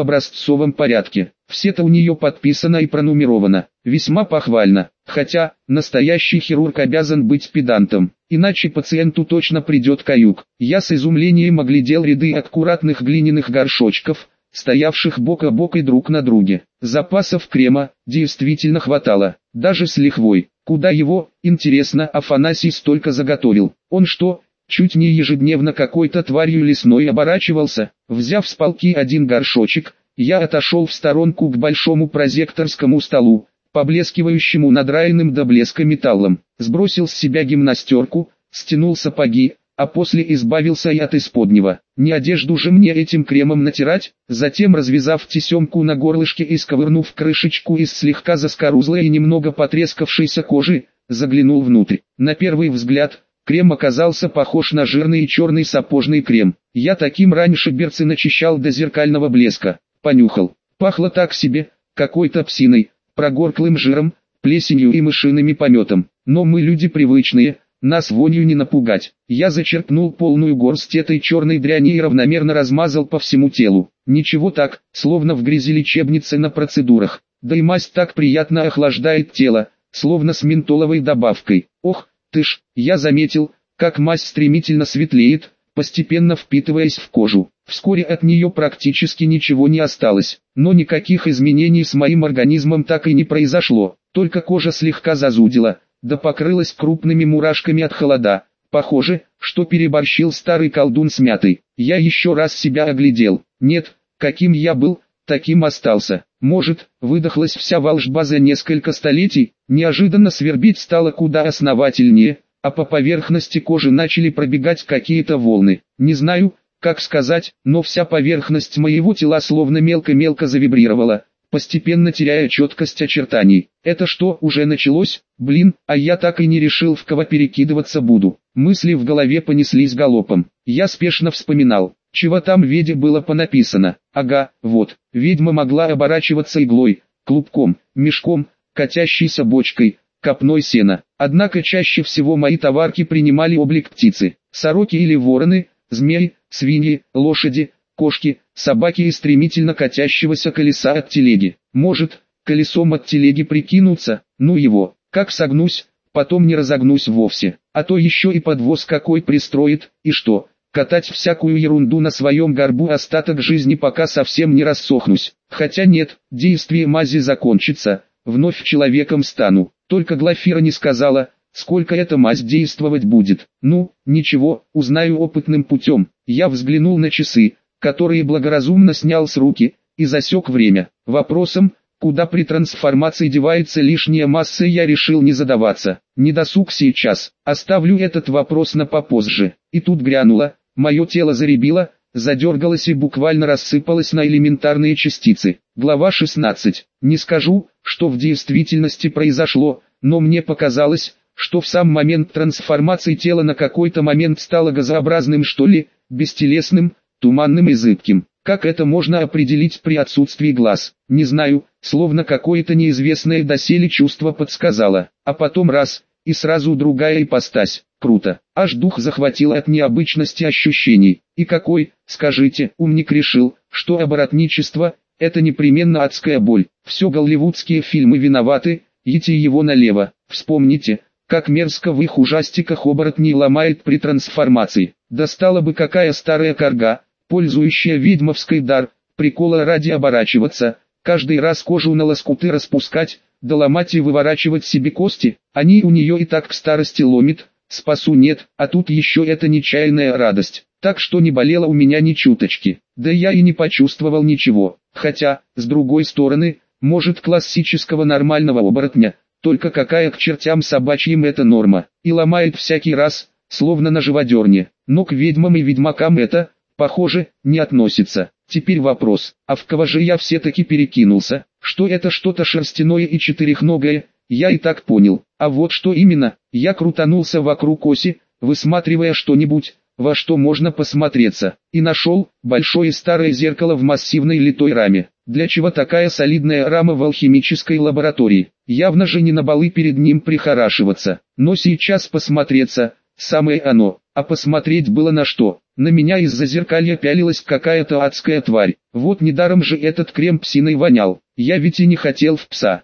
образцовом порядке. Все-то у нее подписано и пронумеровано. Весьма похвально. Хотя, настоящий хирург обязан быть педантом. Иначе пациенту точно придет каюк. Я с изумлением оглядел ряды аккуратных глиняных горшочков, стоявших бок о бок и друг на друге. Запасов крема действительно хватало, даже с лихвой. Куда его, интересно, Афанасий столько заготовил? Он что, чуть не ежедневно какой-то тварью лесной оборачивался. Взяв с полки один горшочек, я отошел в сторонку к большому прозекторскому столу, поблескивающему надраенным до блеска металлом, сбросил с себя гимнастерку, стянул сапоги, а после избавился и от исподнего. Не одежду же мне этим кремом натирать, затем развязав тесемку на горлышке и сковырнув крышечку из слегка заскорузлой и немного потрескавшейся кожи, заглянул внутрь. На первый взгляд, Крем оказался похож на жирный черный сапожный крем. Я таким раньше берцы начищал до зеркального блеска. Понюхал. Пахло так себе, какой-то псиной, прогорклым жиром, плесенью и мышиными пометом. Но мы люди привычные, нас вонью не напугать. Я зачерпнул полную горсть этой черной дряни и равномерно размазал по всему телу. Ничего так, словно в грязи лечебницы на процедурах. Да и мазь так приятно охлаждает тело, словно с ментоловой добавкой. Ох, ты ж, я заметил, как мазь стремительно светлеет, постепенно впитываясь в кожу. Вскоре от нее практически ничего не осталось, но никаких изменений с моим организмом так и не произошло, только кожа слегка зазудила, да покрылась крупными мурашками от холода. Похоже, что переборщил старый колдун с мятой. Я еще раз себя оглядел. Нет, каким я был, таким остался. Может, выдохлась вся волжба за несколько столетий, неожиданно свербить стало куда основательнее, а по поверхности кожи начали пробегать какие-то волны. Не знаю, как сказать, но вся поверхность моего тела словно мелко-мелко завибрировала, постепенно теряя четкость очертаний. Это что, уже началось? Блин, а я так и не решил в кого перекидываться буду. Мысли в голове понеслись галопом. Я спешно вспоминал, чего там веде было понаписано? Ага, вот, ведьма могла оборачиваться иглой, клубком, мешком, катящейся бочкой, копной сена. Однако чаще всего мои товарки принимали облик птицы, сороки или вороны, змеи, свиньи, лошади, кошки, собаки и стремительно катящегося колеса от телеги. Может, колесом от телеги прикинуться, ну его, как согнусь, потом не разогнусь вовсе, а то еще и подвоз какой пристроит, и что, катать всякую ерунду на своем горбу остаток жизни пока совсем не рассохнусь. Хотя нет, действие мази закончится, вновь человеком стану. Только Глафира не сказала, сколько эта мазь действовать будет. Ну, ничего, узнаю опытным путем. Я взглянул на часы, которые благоразумно снял с руки, и засек время. Вопросом, куда при трансформации девается лишняя масса я решил не задаваться. Не досуг сейчас, оставлю этот вопрос на попозже. И тут грянуло, Мое тело заребило, задергалось и буквально рассыпалось на элементарные частицы. Глава 16. Не скажу, что в действительности произошло, но мне показалось, что в сам момент трансформации тело на какой-то момент стало газообразным что ли, бестелесным, туманным и зыбким. Как это можно определить при отсутствии глаз? Не знаю, словно какое-то неизвестное доселе чувство подсказало. А потом раз, и сразу другая ипостась. Круто. Аж дух захватило от необычности ощущений. И какой, скажите, умник решил, что оборотничество – это непременно адская боль. Все голливудские фильмы виноваты, идите его налево. Вспомните, как мерзко в их ужастиках оборотней ломает при трансформации. Достала бы какая старая корга, пользующая ведьмовской дар, прикола ради оборачиваться, каждый раз кожу на лоскуты распускать, доломать и выворачивать себе кости, они у нее и так к старости ломит, спасу нет, а тут еще эта нечаянная радость, так что не болело у меня ни чуточки, да я и не почувствовал ничего, хотя, с другой стороны, может классического нормального оборотня, только какая к чертям собачьим эта норма, и ломает всякий раз, словно на живодерне, но к ведьмам и ведьмакам это, похоже, не относится. Теперь вопрос, а в кого же я все-таки перекинулся, что это что-то шерстяное и четырехногое, я и так понял. А вот что именно, я крутанулся вокруг оси, высматривая что-нибудь, во что можно посмотреться, и нашел большое старое зеркало в массивной литой раме. Для чего такая солидная рама в алхимической лаборатории? Явно же не на балы перед ним прихорашиваться, но сейчас посмотреться, самое оно, а посмотреть было на что. На меня из-за зеркалья пялилась какая-то адская тварь. Вот недаром же этот крем псиной вонял. Я ведь и не хотел в пса,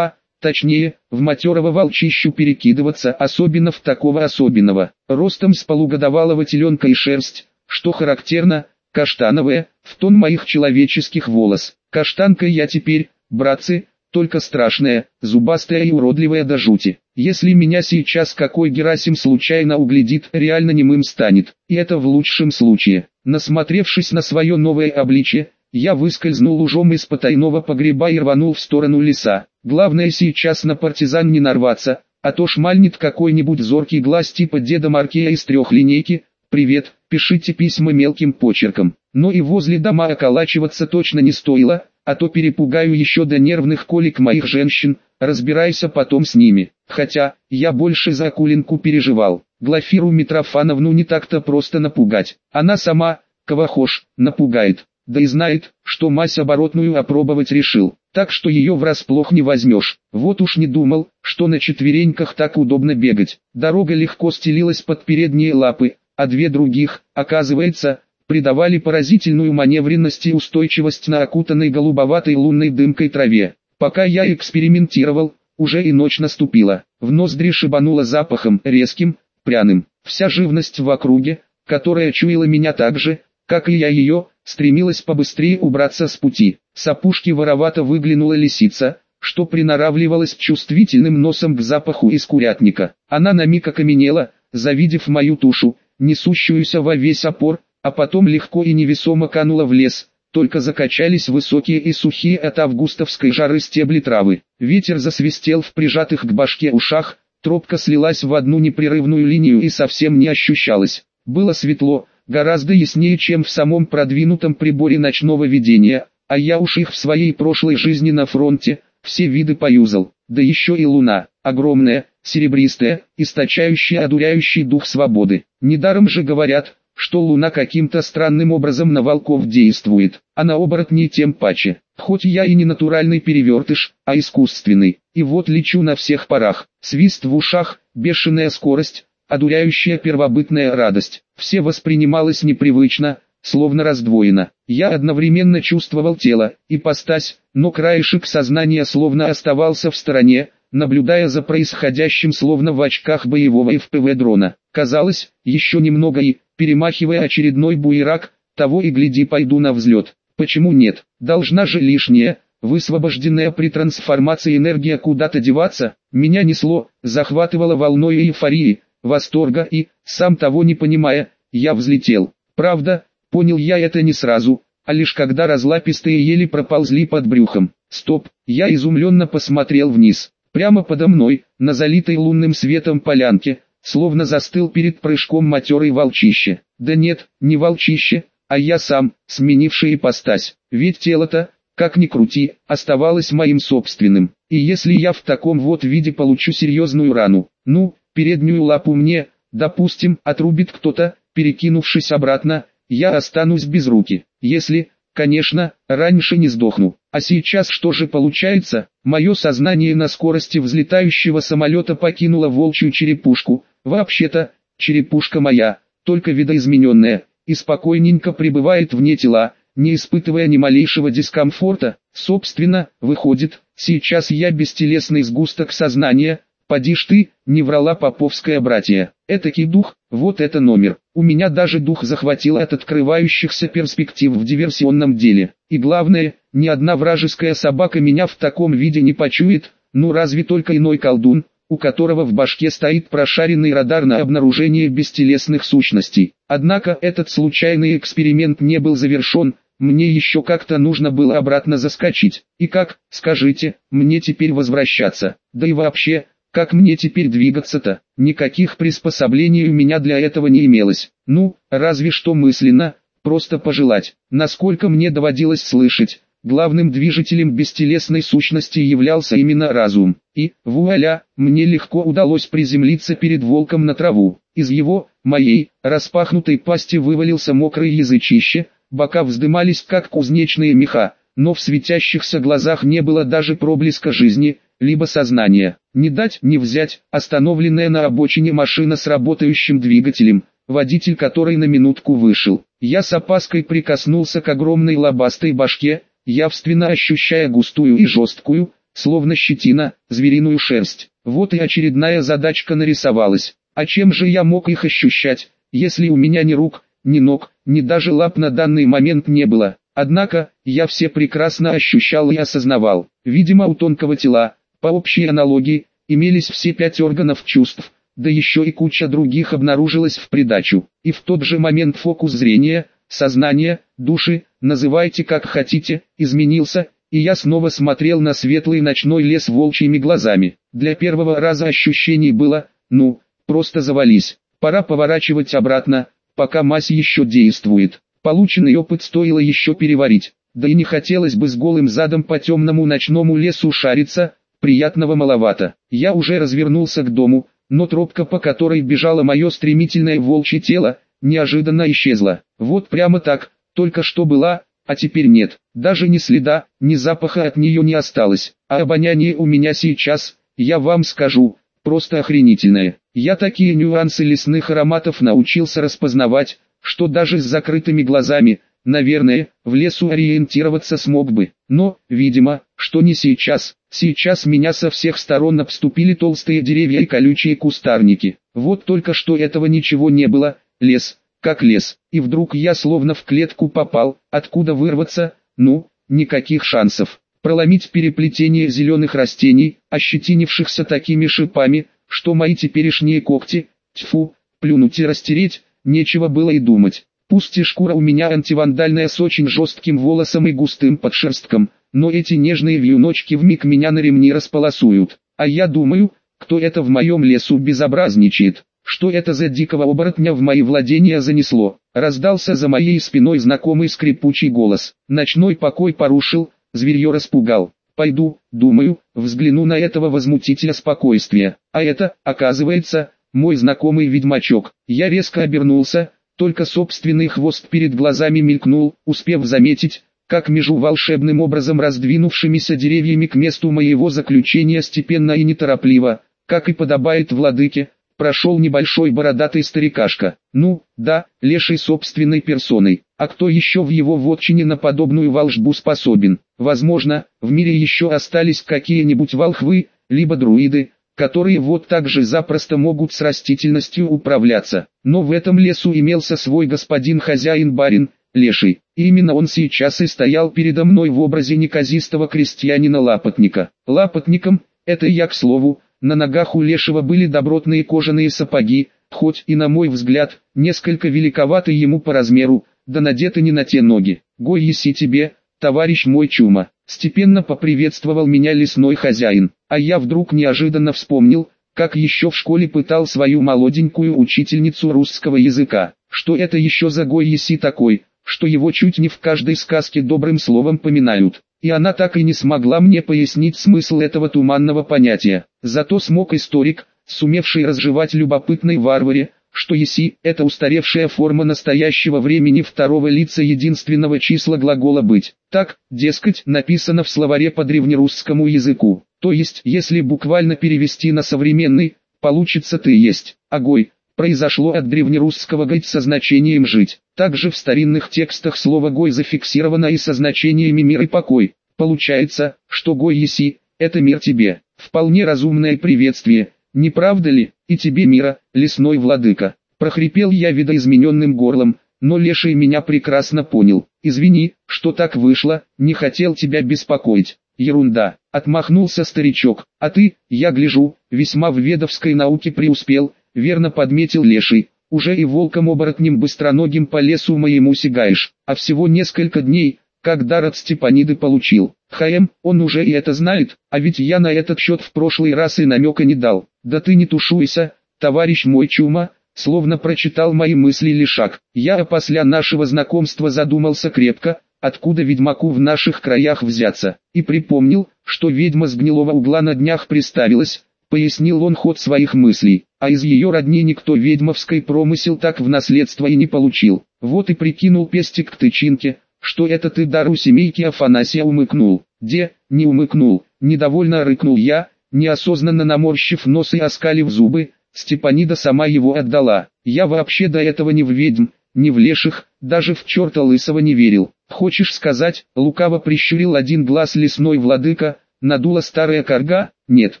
точнее, в матерого волчищу перекидываться, особенно в такого особенного. Ростом с полугодовалого теленка и шерсть, что характерно, каштановая, в тон моих человеческих волос. Каштанка я теперь, братцы, только страшная, зубастая и уродливая до жути. Если меня сейчас какой Герасим случайно углядит, реально немым станет, и это в лучшем случае. Насмотревшись на свое новое обличье, я выскользнул ужом из потайного погреба и рванул в сторону леса. Главное сейчас на партизан не нарваться, а то шмальнет какой-нибудь зоркий глаз типа деда Маркея из трехлинейки. «Привет, пишите письма мелким почерком». Но и возле дома околачиваться точно не стоило, а то перепугаю еще до нервных колик моих женщин, разбирайся потом с ними. Хотя, я больше за Акулинку переживал. Глафиру Митрофановну не так-то просто напугать. Она сама, кого хошь, напугает. Да и знает, что мазь оборотную опробовать решил. Так что ее врасплох не возьмешь. Вот уж не думал, что на четвереньках так удобно бегать. Дорога легко стелилась под передние лапы, а две других, оказывается, придавали поразительную маневренность и устойчивость на окутанной голубоватой лунной дымкой траве. Пока я экспериментировал, уже и ночь наступила. В ноздри шибануло запахом, резким, пряным. Вся живность в округе, которая чуяла меня так же, как и я ее, стремилась побыстрее убраться с пути. С опушки воровато выглянула лисица, что приноравливалась чувствительным носом к запаху из курятника. Она на миг окаменела, завидев мою тушу, несущуюся во весь опор, а потом легко и невесомо канула в лес, только закачались высокие и сухие от августовской жары стебли травы. Ветер засвистел в прижатых к башке ушах, тропка слилась в одну непрерывную линию и совсем не ощущалась. Было светло, гораздо яснее, чем в самом продвинутом приборе ночного видения, а я уж их в своей прошлой жизни на фронте, все виды поюзал. Да еще и луна, огромная, серебристая, источающая одуряющий дух свободы. Недаром же говорят, что луна каким-то странным образом на волков действует, а на оборотней тем паче. Хоть я и не натуральный перевертыш, а искусственный, и вот лечу на всех парах, свист в ушах, бешеная скорость, одуряющая первобытная радость. Все воспринималось непривычно, словно раздвоено. Я одновременно чувствовал тело, и постась, но краешек сознания словно оставался в стороне, наблюдая за происходящим словно в очках боевого ФПВ дрона. Казалось, еще немного и, перемахивая очередной буерак, того и гляди пойду на взлет. Почему нет? Должна же лишняя, высвобожденная при трансформации энергия куда-то деваться. Меня несло, захватывало волной эйфории, восторга и, сам того не понимая, я взлетел. Правда, понял я это не сразу, а лишь когда разлапистые еле проползли под брюхом. Стоп, я изумленно посмотрел вниз. Прямо подо мной, на залитой лунным светом полянке, словно застыл перед прыжком матерый волчище. Да нет, не волчище, а я сам, сменивший ипостась. Ведь тело-то, как ни крути, оставалось моим собственным. И если я в таком вот виде получу серьезную рану, ну, переднюю лапу мне, допустим, отрубит кто-то, перекинувшись обратно, я останусь без руки. Если, конечно, раньше не сдохну. А сейчас что же получается? Мое сознание на скорости взлетающего самолета покинуло волчью черепушку. Вообще-то, черепушка моя, только видоизмененная, и спокойненько пребывает вне тела, не испытывая ни малейшего дискомфорта. Собственно, выходит, сейчас я бестелесный сгусток сознания, Поди ж ты, не врала поповская братья. Этакий дух, вот это номер. У меня даже дух захватило от открывающихся перспектив в диверсионном деле. И главное, ни одна вражеская собака меня в таком виде не почует, ну разве только иной колдун, у которого в башке стоит прошаренный радар на обнаружение бестелесных сущностей. Однако этот случайный эксперимент не был завершен, мне еще как-то нужно было обратно заскочить. И как, скажите, мне теперь возвращаться? Да и вообще, как мне теперь двигаться-то? Никаких приспособлений у меня для этого не имелось. Ну, разве что мысленно, просто пожелать. Насколько мне доводилось слышать, главным движителем бестелесной сущности являлся именно разум. И, вуаля, мне легко удалось приземлиться перед волком на траву. Из его, моей, распахнутой пасти вывалился мокрый язычище, бока вздымались как кузнечные меха, но в светящихся глазах не было даже проблеска жизни, либо сознания. Не дать, не взять, остановленная на обочине машина с работающим двигателем, водитель которой на минутку вышел. Я с опаской прикоснулся к огромной лобастой башке, явственно ощущая густую и жесткую, словно щетина, звериную шерсть. Вот и очередная задачка нарисовалась. А чем же я мог их ощущать, если у меня ни рук, ни ног, ни даже лап на данный момент не было? Однако, я все прекрасно ощущал и осознавал. Видимо у тонкого тела, по общей аналогии, имелись все пять органов чувств, да еще и куча других обнаружилась в придачу. И в тот же момент фокус зрения, сознания, души, называйте как хотите, изменился, и я снова смотрел на светлый ночной лес волчьими глазами. Для первого раза ощущений было, ну, просто завались. Пора поворачивать обратно, пока мазь еще действует. Полученный опыт стоило еще переварить. Да и не хотелось бы с голым задом по темному ночному лесу шариться, приятного маловато. Я уже развернулся к дому, но тропка, по которой бежало мое стремительное волчье тело, неожиданно исчезла. Вот прямо так, только что была, а теперь нет. Даже ни следа, ни запаха от нее не осталось. А обоняние у меня сейчас, я вам скажу, просто охренительное. Я такие нюансы лесных ароматов научился распознавать, что даже с закрытыми глазами, наверное, в лесу ориентироваться смог бы. Но, видимо, что не сейчас. Сейчас меня со всех сторон обступили толстые деревья и колючие кустарники. Вот только что этого ничего не было, лес, как лес. И вдруг я словно в клетку попал, откуда вырваться, ну, никаких шансов проломить переплетение зеленых растений, ощетинившихся такими шипами, что мои теперешние когти, тьфу, плюнуть и растереть, нечего было и думать. Пусть и шкура у меня антивандальная с очень жестким волосом и густым подшерстком, но эти нежные вьюночки вмиг меня на ремни располосуют. А я думаю, кто это в моем лесу безобразничает, что это за дикого оборотня в мои владения занесло. Раздался за моей спиной знакомый скрипучий голос. Ночной покой порушил, Зверье распугал. Пойду, думаю, взгляну на этого возмутителя спокойствия. А это, оказывается, мой знакомый ведьмачок. Я резко обернулся, только собственный хвост перед глазами мелькнул, успев заметить, как между волшебным образом раздвинувшимися деревьями к месту моего заключения степенно и неторопливо, как и подобает владыке, прошел небольшой бородатый старикашка. Ну, да, леший собственной персоной. А кто еще в его вотчине на подобную волшбу способен? Возможно, в мире еще остались какие-нибудь волхвы, либо друиды, которые вот так же запросто могут с растительностью управляться. Но в этом лесу имелся свой господин-хозяин-барин, леший. Именно он сейчас и стоял передо мной в образе неказистого крестьянина-лапотника. Лапотником, это я к слову, на ногах у Лешего были добротные кожаные сапоги, хоть и на мой взгляд, несколько великоваты ему по размеру, да надеты не на те ноги. «Гой еси тебе, товарищ мой чума!» Степенно поприветствовал меня лесной хозяин, а я вдруг неожиданно вспомнил, как еще в школе пытал свою молоденькую учительницу русского языка. Что это еще за Гой еси такой, что его чуть не в каждой сказке добрым словом поминают и она так и не смогла мне пояснить смысл этого туманного понятия. Зато смог историк, сумевший разжевать любопытной варваре, что еси – это устаревшая форма настоящего времени второго лица единственного числа глагола «быть». Так, дескать, написано в словаре по древнерусскому языку. То есть, если буквально перевести на современный, получится «ты есть», «огой», произошло от древнерусского «гать» со значением «жить». Также в старинных текстах слово «гой» зафиксировано и со значениями «мир» и «покой». Получается, что «гой еси» — это мир тебе. Вполне разумное приветствие, не правда ли? И тебе мира, лесной владыка. Прохрипел я видоизмененным горлом, но леший меня прекрасно понял. Извини, что так вышло, не хотел тебя беспокоить. Ерунда, отмахнулся старичок. А ты, я гляжу, весьма в ведовской науке преуспел, верно подметил леший, уже и волком-оборотнем быстроногим по лесу моему сигаешь, а всего несколько дней, как дар от Степаниды получил. ХМ, он уже и это знает, а ведь я на этот счет в прошлый раз и намека не дал. Да ты не тушуйся, товарищ мой чума, словно прочитал мои мысли лишак. Я после нашего знакомства задумался крепко, откуда ведьмаку в наших краях взяться, и припомнил, что ведьма с гнилого угла на днях приставилась, пояснил он ход своих мыслей. а из ее родни никто ведьмовской промысел так в наследство и не получил. Вот и прикинул пестик к тычинке, что это ты дару семейки Афанасия умыкнул. Де, не умыкнул, недовольно рыкнул я, неосознанно наморщив нос и оскалив зубы, Степанида сама его отдала. Я вообще до этого не в ведьм, не в леших, даже в черта лысого не верил. Хочешь сказать, лукаво прищурил один глаз лесной владыка, надула старая корга? Нет,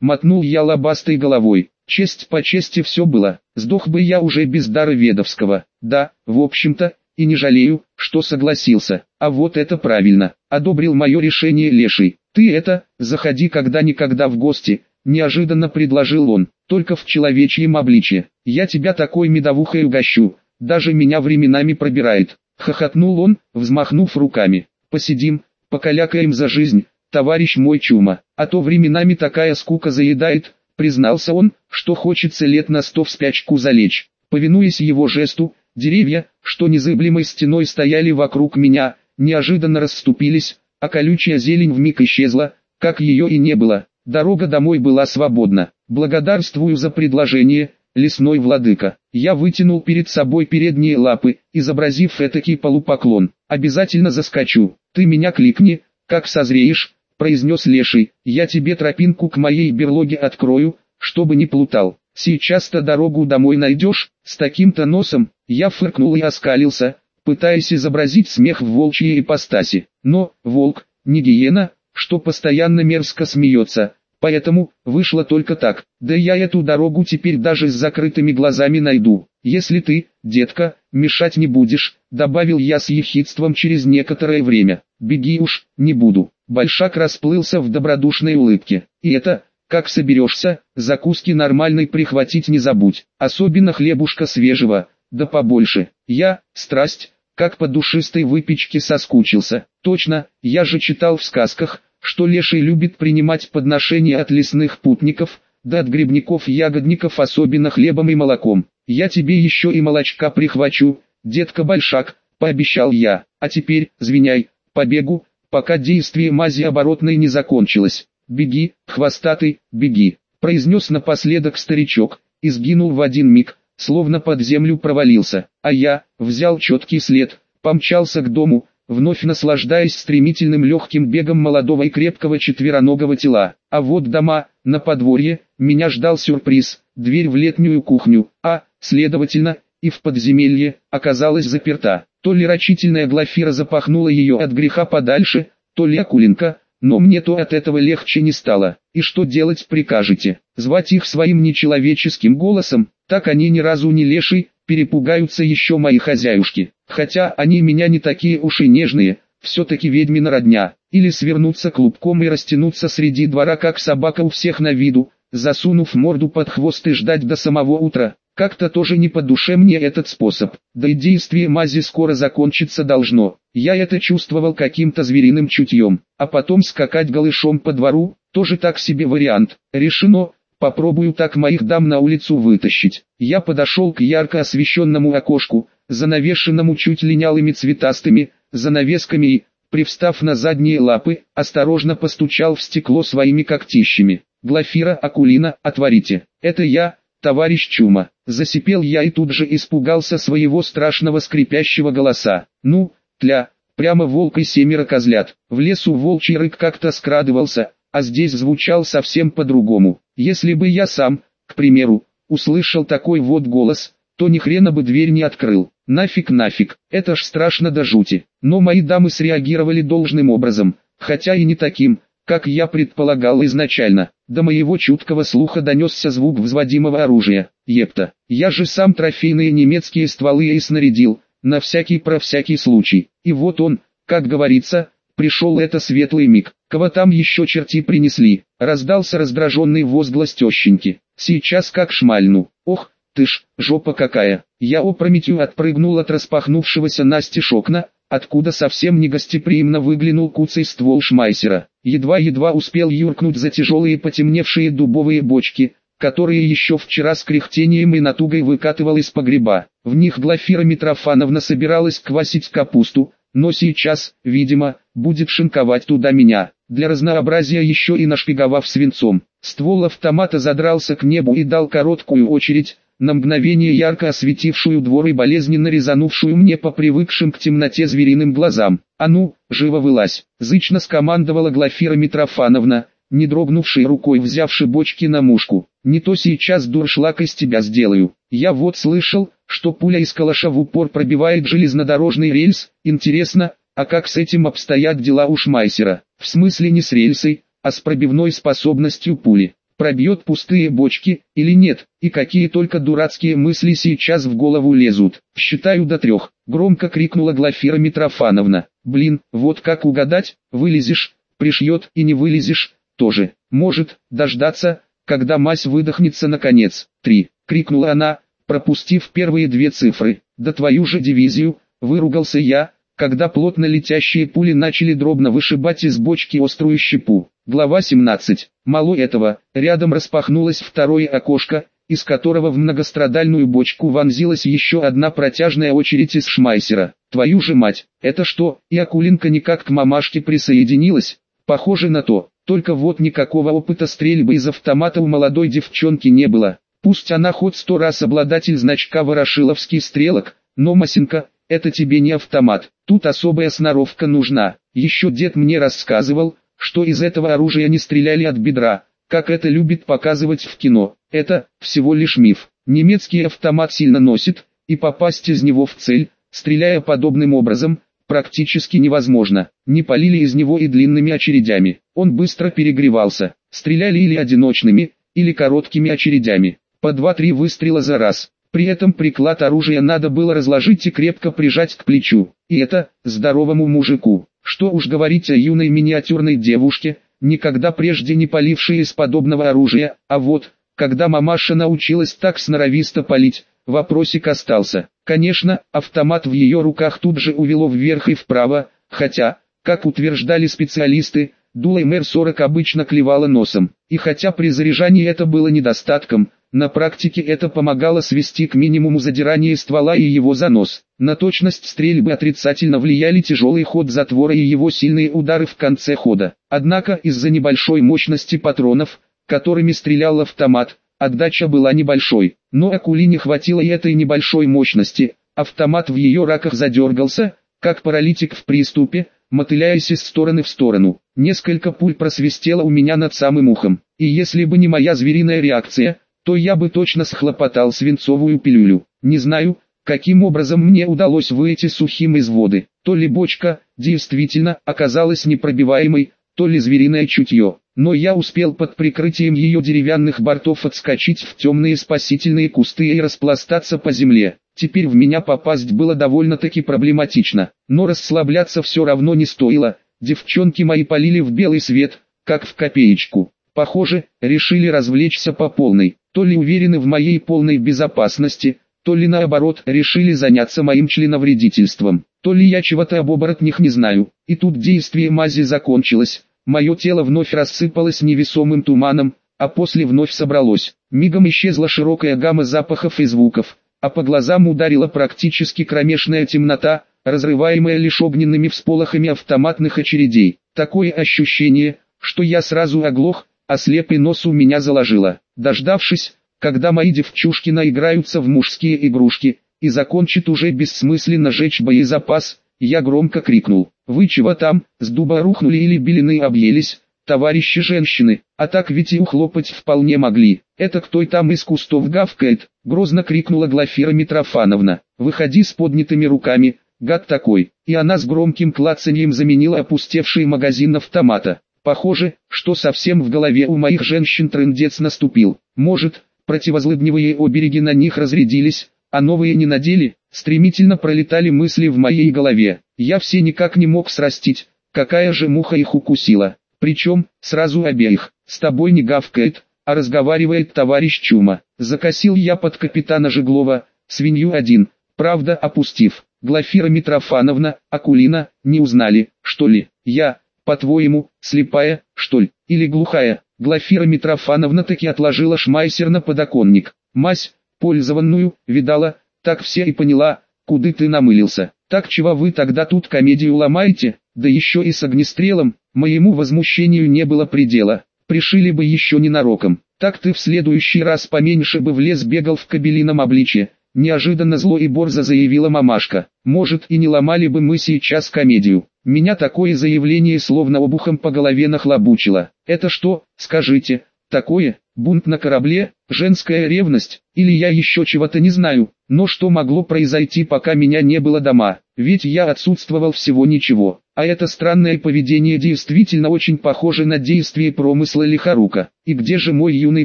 мотнул я лобастой головой. Честь по чести все было, сдох бы я уже без дара ведовского. Да, в общем-то, и не жалею, что согласился. А вот это правильно, одобрил мое решение Леший. Ты это, заходи когда-никогда в гости, неожиданно предложил он, только в человечьем обличье. Я тебя такой медовухой угощу, даже меня временами пробирает. Хохотнул он, взмахнув руками. Посидим, покалякаем за жизнь, товарищ мой чума, а то временами такая скука заедает, признался он, что хочется лет на сто в спячку залечь. Повинуясь его жесту, Деревья, что незыблемой стеной стояли вокруг меня, неожиданно расступились, а колючая зелень вмиг исчезла, как ее и не было. Дорога домой была свободна. Благодарствую за предложение, лесной владыка. Я вытянул перед собой передние лапы, изобразив этакий полупоклон. Обязательно заскочу. Ты меня кликни, как созреешь, произнес леший. Я тебе тропинку к моей берлоге открою, чтобы не плутал. Сейчас-то дорогу домой найдешь, с таким-то носом, я фыркнул и оскалился, пытаясь изобразить смех в волчьей ипостаси. Но, волк, не гиена, что постоянно мерзко смеется, поэтому, вышло только так. Да я эту дорогу теперь даже с закрытыми глазами найду. Если ты, детка, мешать не будешь, добавил я с ехидством через некоторое время. Беги уж, не буду. Большак расплылся в добродушной улыбке. И это, как соберешься, закуски нормальной прихватить не забудь, особенно хлебушка свежего, да побольше. Я, страсть, как по душистой выпечке соскучился. Точно, я же читал в сказках, что леший любит принимать подношения от лесных путников, да от грибников-ягодников особенно хлебом и молоком. Я тебе еще и молочка прихвачу, детка Большак, пообещал я. А теперь, звеняй, побегу, пока действие мази оборотной не закончилось. «Беги, хвостатый, беги!» произнес напоследок старичок, и сгинул в один миг, словно под землю провалился, а я, взял четкий след, помчался к дому, вновь наслаждаясь стремительным легким бегом молодого и крепкого четвероногого тела. А вот дома, на подворье, меня ждал сюрприз, дверь в летнюю кухню, а, следовательно, и в подземелье, оказалась заперта. То ли рачительная Глафира запахнула ее от греха подальше, то ли Акуленко, но мне то от этого легче не стало. И что делать прикажете? Звать их своим нечеловеческим голосом? Так они ни разу не леший, перепугаются еще мои хозяюшки. Хотя они меня не такие уж и нежные, все-таки ведьмина родня. Или свернуться клубком и растянуться среди двора как собака у всех на виду, засунув морду под хвост и ждать до самого утра. Как-то тоже не по душе мне этот способ, да и действие мази скоро закончиться должно. Я это чувствовал каким-то звериным чутьем, а потом скакать голышом по двору, тоже так себе вариант. Решено, попробую так моих дам на улицу вытащить. Я подошел к ярко освещенному окошку, занавешенному чуть линялыми цветастыми, занавесками и, привстав на задние лапы, осторожно постучал в стекло своими когтищами. «Глафира Акулина, отворите, это я, товарищ Чума!» Засипел я и тут же испугался своего страшного скрипящего голоса. Ну, тля, прямо волк и семеро козлят. В лесу волчий рык как-то скрадывался, а здесь звучал совсем по-другому. Если бы я сам, к примеру, услышал такой вот голос, то ни хрена бы дверь не открыл. Нафиг нафиг, это ж страшно до жути. Но мои дамы среагировали должным образом, хотя и не таким, как я предполагал изначально. До моего чуткого слуха донесся звук взводимого оружия. Епта, я же сам трофейные немецкие стволы и снарядил, на всякий про всякий случай. И вот он, как говорится, пришел это светлый миг. Кого там еще черти принесли? Раздался раздраженный возглас тещеньки. Сейчас как шмальну. Ох, ты ж, жопа какая. Я опрометью отпрыгнул от распахнувшегося настежь окна, откуда совсем негостеприимно выглянул куцый ствол шмайсера. Едва-едва успел юркнуть за тяжелые потемневшие дубовые бочки, которые еще вчера с кряхтением и натугой выкатывал из погреба. В них Глафира Митрофановна собиралась квасить капусту, но сейчас, видимо, будет шинковать туда меня, для разнообразия еще и нашпиговав свинцом. Ствол автомата задрался к небу и дал короткую очередь, на мгновение ярко осветившую двор и болезненно резанувшую мне по привыкшим к темноте звериным глазам. «А ну, живо вылазь!» — зычно скомандовала Глафира Митрофановна, не дрогнувшей рукой взявши бочки на мушку. «Не то сейчас дуршлаг из тебя сделаю. Я вот слышал, что пуля из калаша в упор пробивает железнодорожный рельс. Интересно, а как с этим обстоят дела у Шмайсера? В смысле не с рельсой, а с пробивной способностью пули. Пробьет пустые бочки, или нет, и какие только дурацкие мысли сейчас в голову лезут. Считаю до трех, громко крикнула Глафира Митрофановна. Блин, вот как угадать, вылезешь, пришьет и не вылезешь, тоже. Может, дождаться, когда мазь выдохнется наконец. Три, крикнула она, пропустив первые две цифры. Да твою же дивизию, выругался я, когда плотно летящие пули начали дробно вышибать из бочки острую щепу. Глава 17. Мало этого, рядом распахнулось второе окошко, из которого в многострадальную бочку вонзилась еще одна протяжная очередь из шмайсера. Твою же мать, это что, и Акулинка никак к мамашке присоединилась? Похоже на то, только вот никакого опыта стрельбы из автомата у молодой девчонки не было. Пусть она хоть сто раз обладатель значка Ворошиловский стрелок, но Масенко, это тебе не автомат, тут особая сноровка нужна. Еще дед мне рассказывал, что из этого оружия не стреляли от бедра, как это любит показывать в кино. Это всего лишь миф. Немецкий автомат сильно носит, и попасть из него в цель, стреляя подобным образом, практически невозможно. Не полили из него и длинными очередями. Он быстро перегревался. Стреляли или одиночными, или короткими очередями. По 2-3 выстрела за раз. При этом приклад оружия надо было разложить и крепко прижать к плечу. И это, здоровому мужику. Что уж говорить о юной миниатюрной девушке, никогда прежде не полившей из подобного оружия, а вот, когда мамаша научилась так сноровисто палить, вопросик остался. Конечно, автомат в ее руках тут же увело вверх и вправо, хотя, как утверждали специалисты, дуло МР-40 обычно клевало носом. И хотя при заряжании это было недостатком, на практике это помогало свести к минимуму задирание ствола и его занос. На точность стрельбы отрицательно влияли тяжелый ход затвора и его сильные удары в конце хода. Однако из-за небольшой мощности патронов, которыми стрелял автомат, отдача была небольшой. Но Акулине хватило и этой небольшой мощности. Автомат в ее раках задергался, как паралитик в приступе, мотыляясь из стороны в сторону. Несколько пуль просвистело у меня над самым ухом. И если бы не моя звериная реакция, то я бы точно схлопотал свинцовую пилюлю. Не знаю, каким образом мне удалось выйти сухим из воды. То ли бочка, действительно, оказалась непробиваемой, то ли звериное чутье. Но я успел под прикрытием ее деревянных бортов отскочить в темные спасительные кусты и распластаться по земле. Теперь в меня попасть было довольно-таки проблематично, но расслабляться все равно не стоило. Девчонки мои полили в белый свет, как в копеечку. Похоже, решили развлечься по полной то ли уверены в моей полной безопасности, то ли наоборот решили заняться моим членовредительством, то ли я чего-то об оборотнях не знаю. И тут действие мази закончилось, мое тело вновь рассыпалось невесомым туманом, а после вновь собралось. Мигом исчезла широкая гамма запахов и звуков, а по глазам ударила практически кромешная темнота, разрываемая лишь огненными всполохами автоматных очередей. Такое ощущение, что я сразу оглох, а слепый нос у меня заложило. Дождавшись, когда мои девчушки наиграются в мужские игрушки, и закончат уже бессмысленно жечь боезапас, я громко крикнул. «Вы чего там, с дуба рухнули или белины объелись, товарищи женщины, а так ведь и ухлопать вполне могли. Это кто и там из кустов гавкает?» Грозно крикнула Глафира Митрофановна. «Выходи с поднятыми руками, гад такой!» И она с громким клацаньем заменила опустевший магазин автомата. Похоже, что совсем в голове у моих женщин трындец наступил. Может, противозлыдневые обереги на них разрядились, а новые не надели? Стремительно пролетали мысли в моей голове. Я все никак не мог срастить, какая же муха их укусила. Причем, сразу обеих. С тобой не гавкает, а разговаривает товарищ Чума. Закосил я под капитана Жеглова, свинью один, правда опустив. Глафира Митрофановна, Акулина, не узнали, что ли? Я, по-твоему, слепая, что ли, или глухая? Глафира Митрофановна таки отложила шмайсер на подоконник. Мась, пользованную, видала, так все и поняла, куды ты намылился. Так чего вы тогда тут комедию ломаете, да еще и с огнестрелом, моему возмущению не было предела. пришили бы еще ненароком. Так ты в следующий раз поменьше бы в лес бегал в кабелином обличье. Неожиданно зло и борзо заявила мамашка. Может и не ломали бы мы сейчас комедию. Меня такое заявление словно обухом по голове нахлобучило. Это что, скажите, такое? Бунт на корабле, женская ревность, или я еще чего-то не знаю, но что могло произойти пока меня не было дома, ведь я отсутствовал всего ничего, а это странное поведение действительно очень похоже на действие промысла Лихарука. И где же мой юный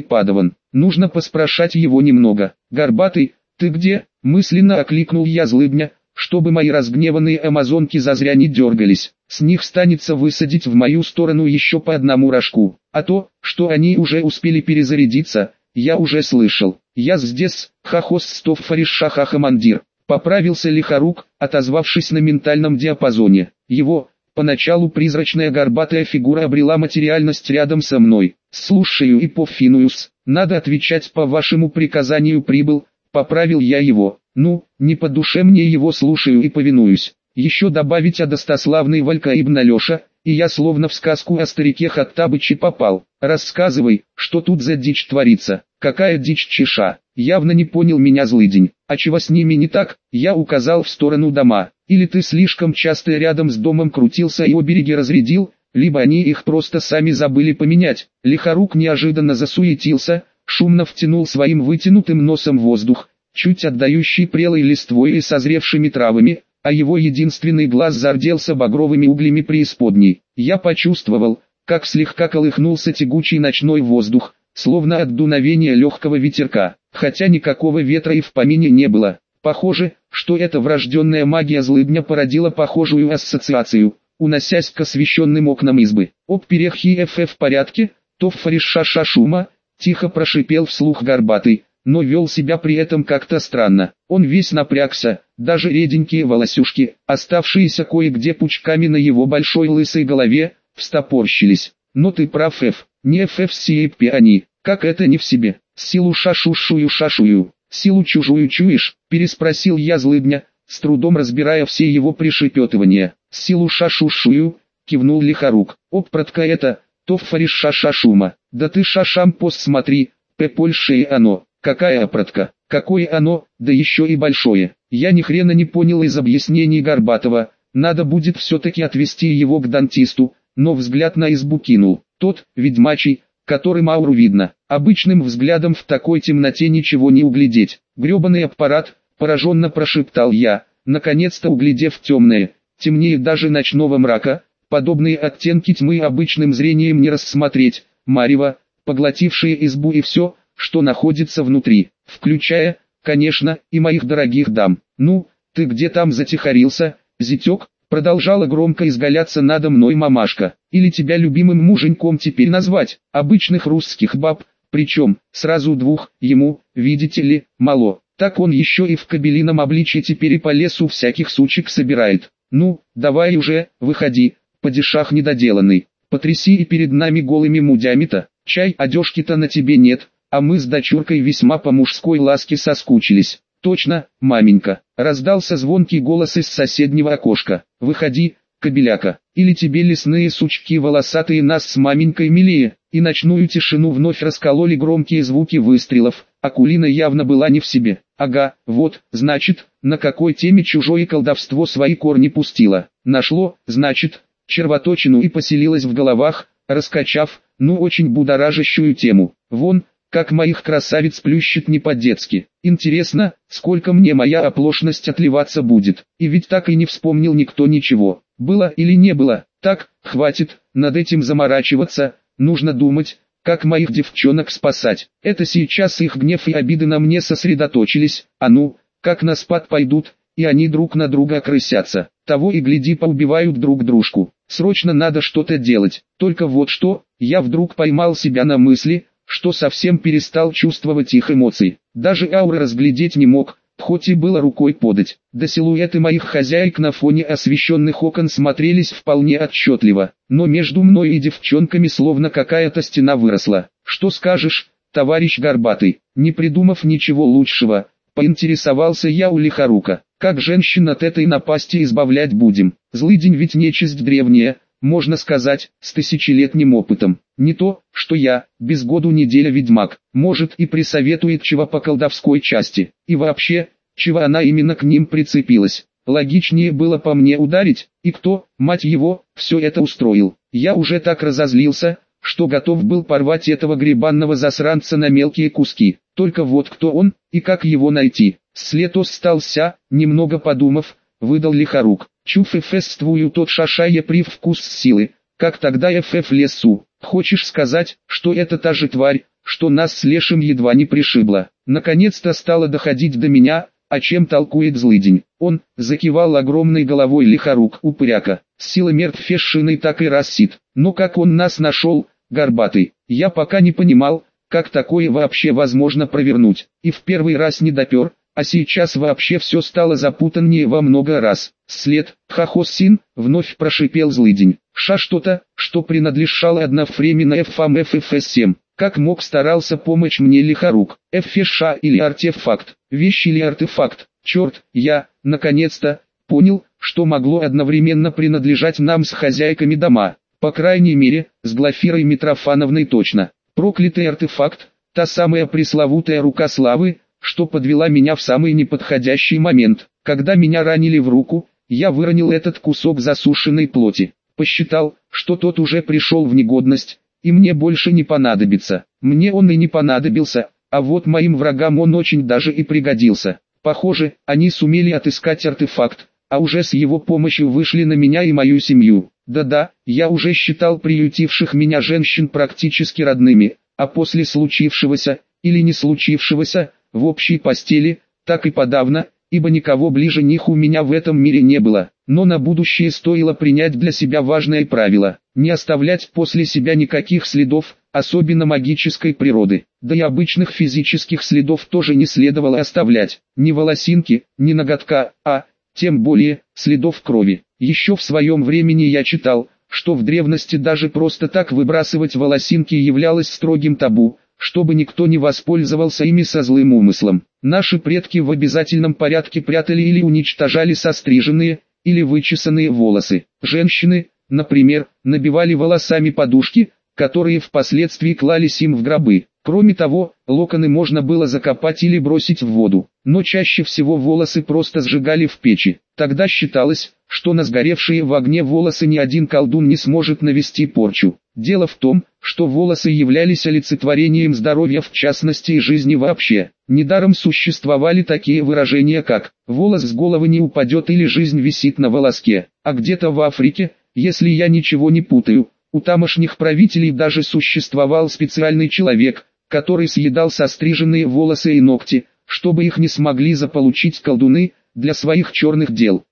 падаван? Нужно поспрашать его немного. Горбатый, ты где? Мысленно окликнул я злыдня, чтобы мои разгневанные амазонки зазря не дергались. С них станется высадить в мою сторону еще по одному рожку. А то, что они уже успели перезарядиться, я уже слышал. Я здесь, хахос стов фаришаха хамандир. Поправился лихорук, отозвавшись на ментальном диапазоне. Его, поначалу призрачная горбатая фигура обрела материальность рядом со мной. Слушаю и пофинуюс. Надо отвечать по вашему приказанию прибыл, поправил я его. Ну, не по душе мне его слушаю и повинуюсь. Еще добавить о достославный Валька Ибн Алеша, и я словно в сказку о старике Хаттабыче попал. Рассказывай, что тут за дичь творится, какая дичь чеша. Явно не понял меня злыдень. А чего с ними не так, я указал в сторону дома. Или ты слишком часто рядом с домом крутился и обереги разрядил, либо они их просто сами забыли поменять. Лихорук неожиданно засуетился, шумно втянул своим вытянутым носом воздух, чуть отдающий прелой листвой и созревшими травами, а его единственный глаз зарделся багровыми углями преисподней. Я почувствовал, как слегка колыхнулся тягучий ночной воздух, словно от дуновения легкого ветерка, хотя никакого ветра и в помине не было. Похоже, что эта врожденная магия злыдня породила похожую ассоциацию, уносясь к освещенным окнам избы. «Об перехи ФФ в порядке, то фариша шума», тихо прошипел вслух горбатый, но вел себя при этом как-то странно. Он весь напрягся, даже реденькие волосюшки, оставшиеся кое-где пучками на его большой лысой голове, встопорщились. Но ты прав, Ф, не сиепи они, как это не в себе. Силу шашушую шашую, силу чужую чуешь, переспросил я злыдня, с трудом разбирая все его пришепетывания. Силу шашушую, кивнул лихорук. Опратка это, то фариш шашашума. Да ты шашам пост смотри, пепольше и оно. Какая опротка, какое оно, да еще и большое. Я ни хрена не понял из объяснений Горбатова, надо будет все-таки отвезти его к дантисту, но взгляд на избу кинул. Тот, ведьмачий, который Мауру видно, обычным взглядом в такой темноте ничего не углядеть. Гребаный аппарат, пораженно прошептал я, наконец-то углядев темное, темнее даже ночного мрака, подобные оттенки тьмы обычным зрением не рассмотреть, марево, поглотившие избу и все, что находится внутри, включая, конечно, и моих дорогих дам. Ну, ты где там затихарился, зятек? Продолжала громко изгаляться надо мной мамашка. Или тебя любимым муженьком теперь назвать, обычных русских баб, причем, сразу двух, ему, видите ли, мало. Так он еще и в кабелином обличье теперь и по лесу всяких сучек собирает. Ну, давай уже, выходи, падишах недоделанный. Потряси и перед нами голыми мудями-то, чай одежки-то на тебе нет, а мы с дочуркой весьма по мужской ласке соскучились. Точно, маменька, раздался звонкий голос из соседнего окошка. Выходи, кобеляка, или тебе лесные сучки волосатые нас с маменькой милее. И ночную тишину вновь раскололи громкие звуки выстрелов. Акулина явно была не в себе. Ага, вот, значит, на какой теме чужое колдовство свои корни пустило. Нашло, значит, червоточину и поселилось в головах, раскачав, ну очень будоражащую тему. Вон, как моих красавиц плющит не по-детски. Интересно, сколько мне моя оплошность отливаться будет. И ведь так и не вспомнил никто ничего. Было или не было. Так, хватит, над этим заморачиваться, нужно думать, как моих девчонок спасать. Это сейчас их гнев и обиды на мне сосредоточились, а ну, как на спад пойдут, и они друг на друга крысятся. Того и гляди поубивают друг дружку. Срочно надо что-то делать. Только вот что, я вдруг поймал себя на мысли, что совсем перестал чувствовать их эмоций. Даже ауры разглядеть не мог, хоть и было рукой подать. До силуэты моих хозяек на фоне освещенных окон смотрелись вполне отчетливо, но между мной и девчонками словно какая-то стена выросла. Что скажешь, товарищ Горбатый, не придумав ничего лучшего, поинтересовался я у Лихорука. Как женщин от этой напасти избавлять будем? Злый день ведь нечисть древняя, можно сказать, с тысячелетним опытом. Не то, что я, без году неделя ведьмак, может и присоветует чего по колдовской части. И вообще, чего она именно к ним прицепилась. Логичнее было по мне ударить, и кто, мать его, все это устроил. Я уже так разозлился, что готов был порвать этого грибанного засранца на мелкие куски. Только вот кто он, и как его найти. След остался, немного подумав, выдал лихорук. Чуф эфествую тот шашая привкус силы, как тогда эфф лесу. Хочешь сказать, что это та же тварь, что нас с Лешим едва не пришибла. Наконец-то стало доходить до меня, о чем толкует злыдень. Он закивал огромной головой лихорук упыряка. Сила мертвешины так и рассит. Но как он нас нашел, горбатый, я пока не понимал, как такое вообще возможно провернуть. И в первый раз не допер, а сейчас вообще все стало запутаннее во много раз. След, Хахосин, вновь прошипел злыдень. Ша что-то, что принадлежало одновременно ФАМ ФФС-7. Как мог старался помочь мне лихорук, ФФШ или артефакт, вещь или артефакт. Черт, я, наконец-то, понял, что могло одновременно принадлежать нам с хозяйками дома. По крайней мере, с Глафирой Митрофановной точно. Проклятый артефакт, та самая пресловутая рука славы, что подвела меня в самый неподходящий момент. Когда меня ранили в руку, я выронил этот кусок засушенной плоти. Посчитал, что тот уже пришел в негодность, и мне больше не понадобится. Мне он и не понадобился, а вот моим врагам он очень даже и пригодился. Похоже, они сумели отыскать артефакт, а уже с его помощью вышли на меня и мою семью. Да-да, я уже считал приютивших меня женщин практически родными, а после случившегося, или не случившегося, в общей постели, так и подавно, ибо никого ближе них у меня в этом мире не было. Но на будущее стоило принять для себя важное правило – не оставлять после себя никаких следов, особенно магической природы. Да и обычных физических следов тоже не следовало оставлять, ни волосинки, ни ноготка, а, тем более, следов крови. Еще в своем времени я читал, что в древности даже просто так выбрасывать волосинки являлось строгим табу, чтобы никто не воспользовался ими со злым умыслом. Наши предки в обязательном порядке прятали или уничтожали состриженные, или вычесанные волосы. Женщины, например, набивали волосами подушки, которые впоследствии клались им в гробы. Кроме того, локоны можно было закопать или бросить в воду, но чаще всего волосы просто сжигали в печи. Тогда считалось, что на сгоревшие в огне волосы ни один колдун не сможет навести порчу. Дело в том, что волосы являлись олицетворением здоровья в частности и жизни вообще. Недаром существовали такие выражения как «волос с головы не упадет» или «жизнь висит на волоске». А где-то в Африке, если я ничего не путаю, у тамошних правителей даже существовал специальный человек, который съедал состриженные волосы и ногти, чтобы их не смогли заполучить колдуны, для своих черных дел.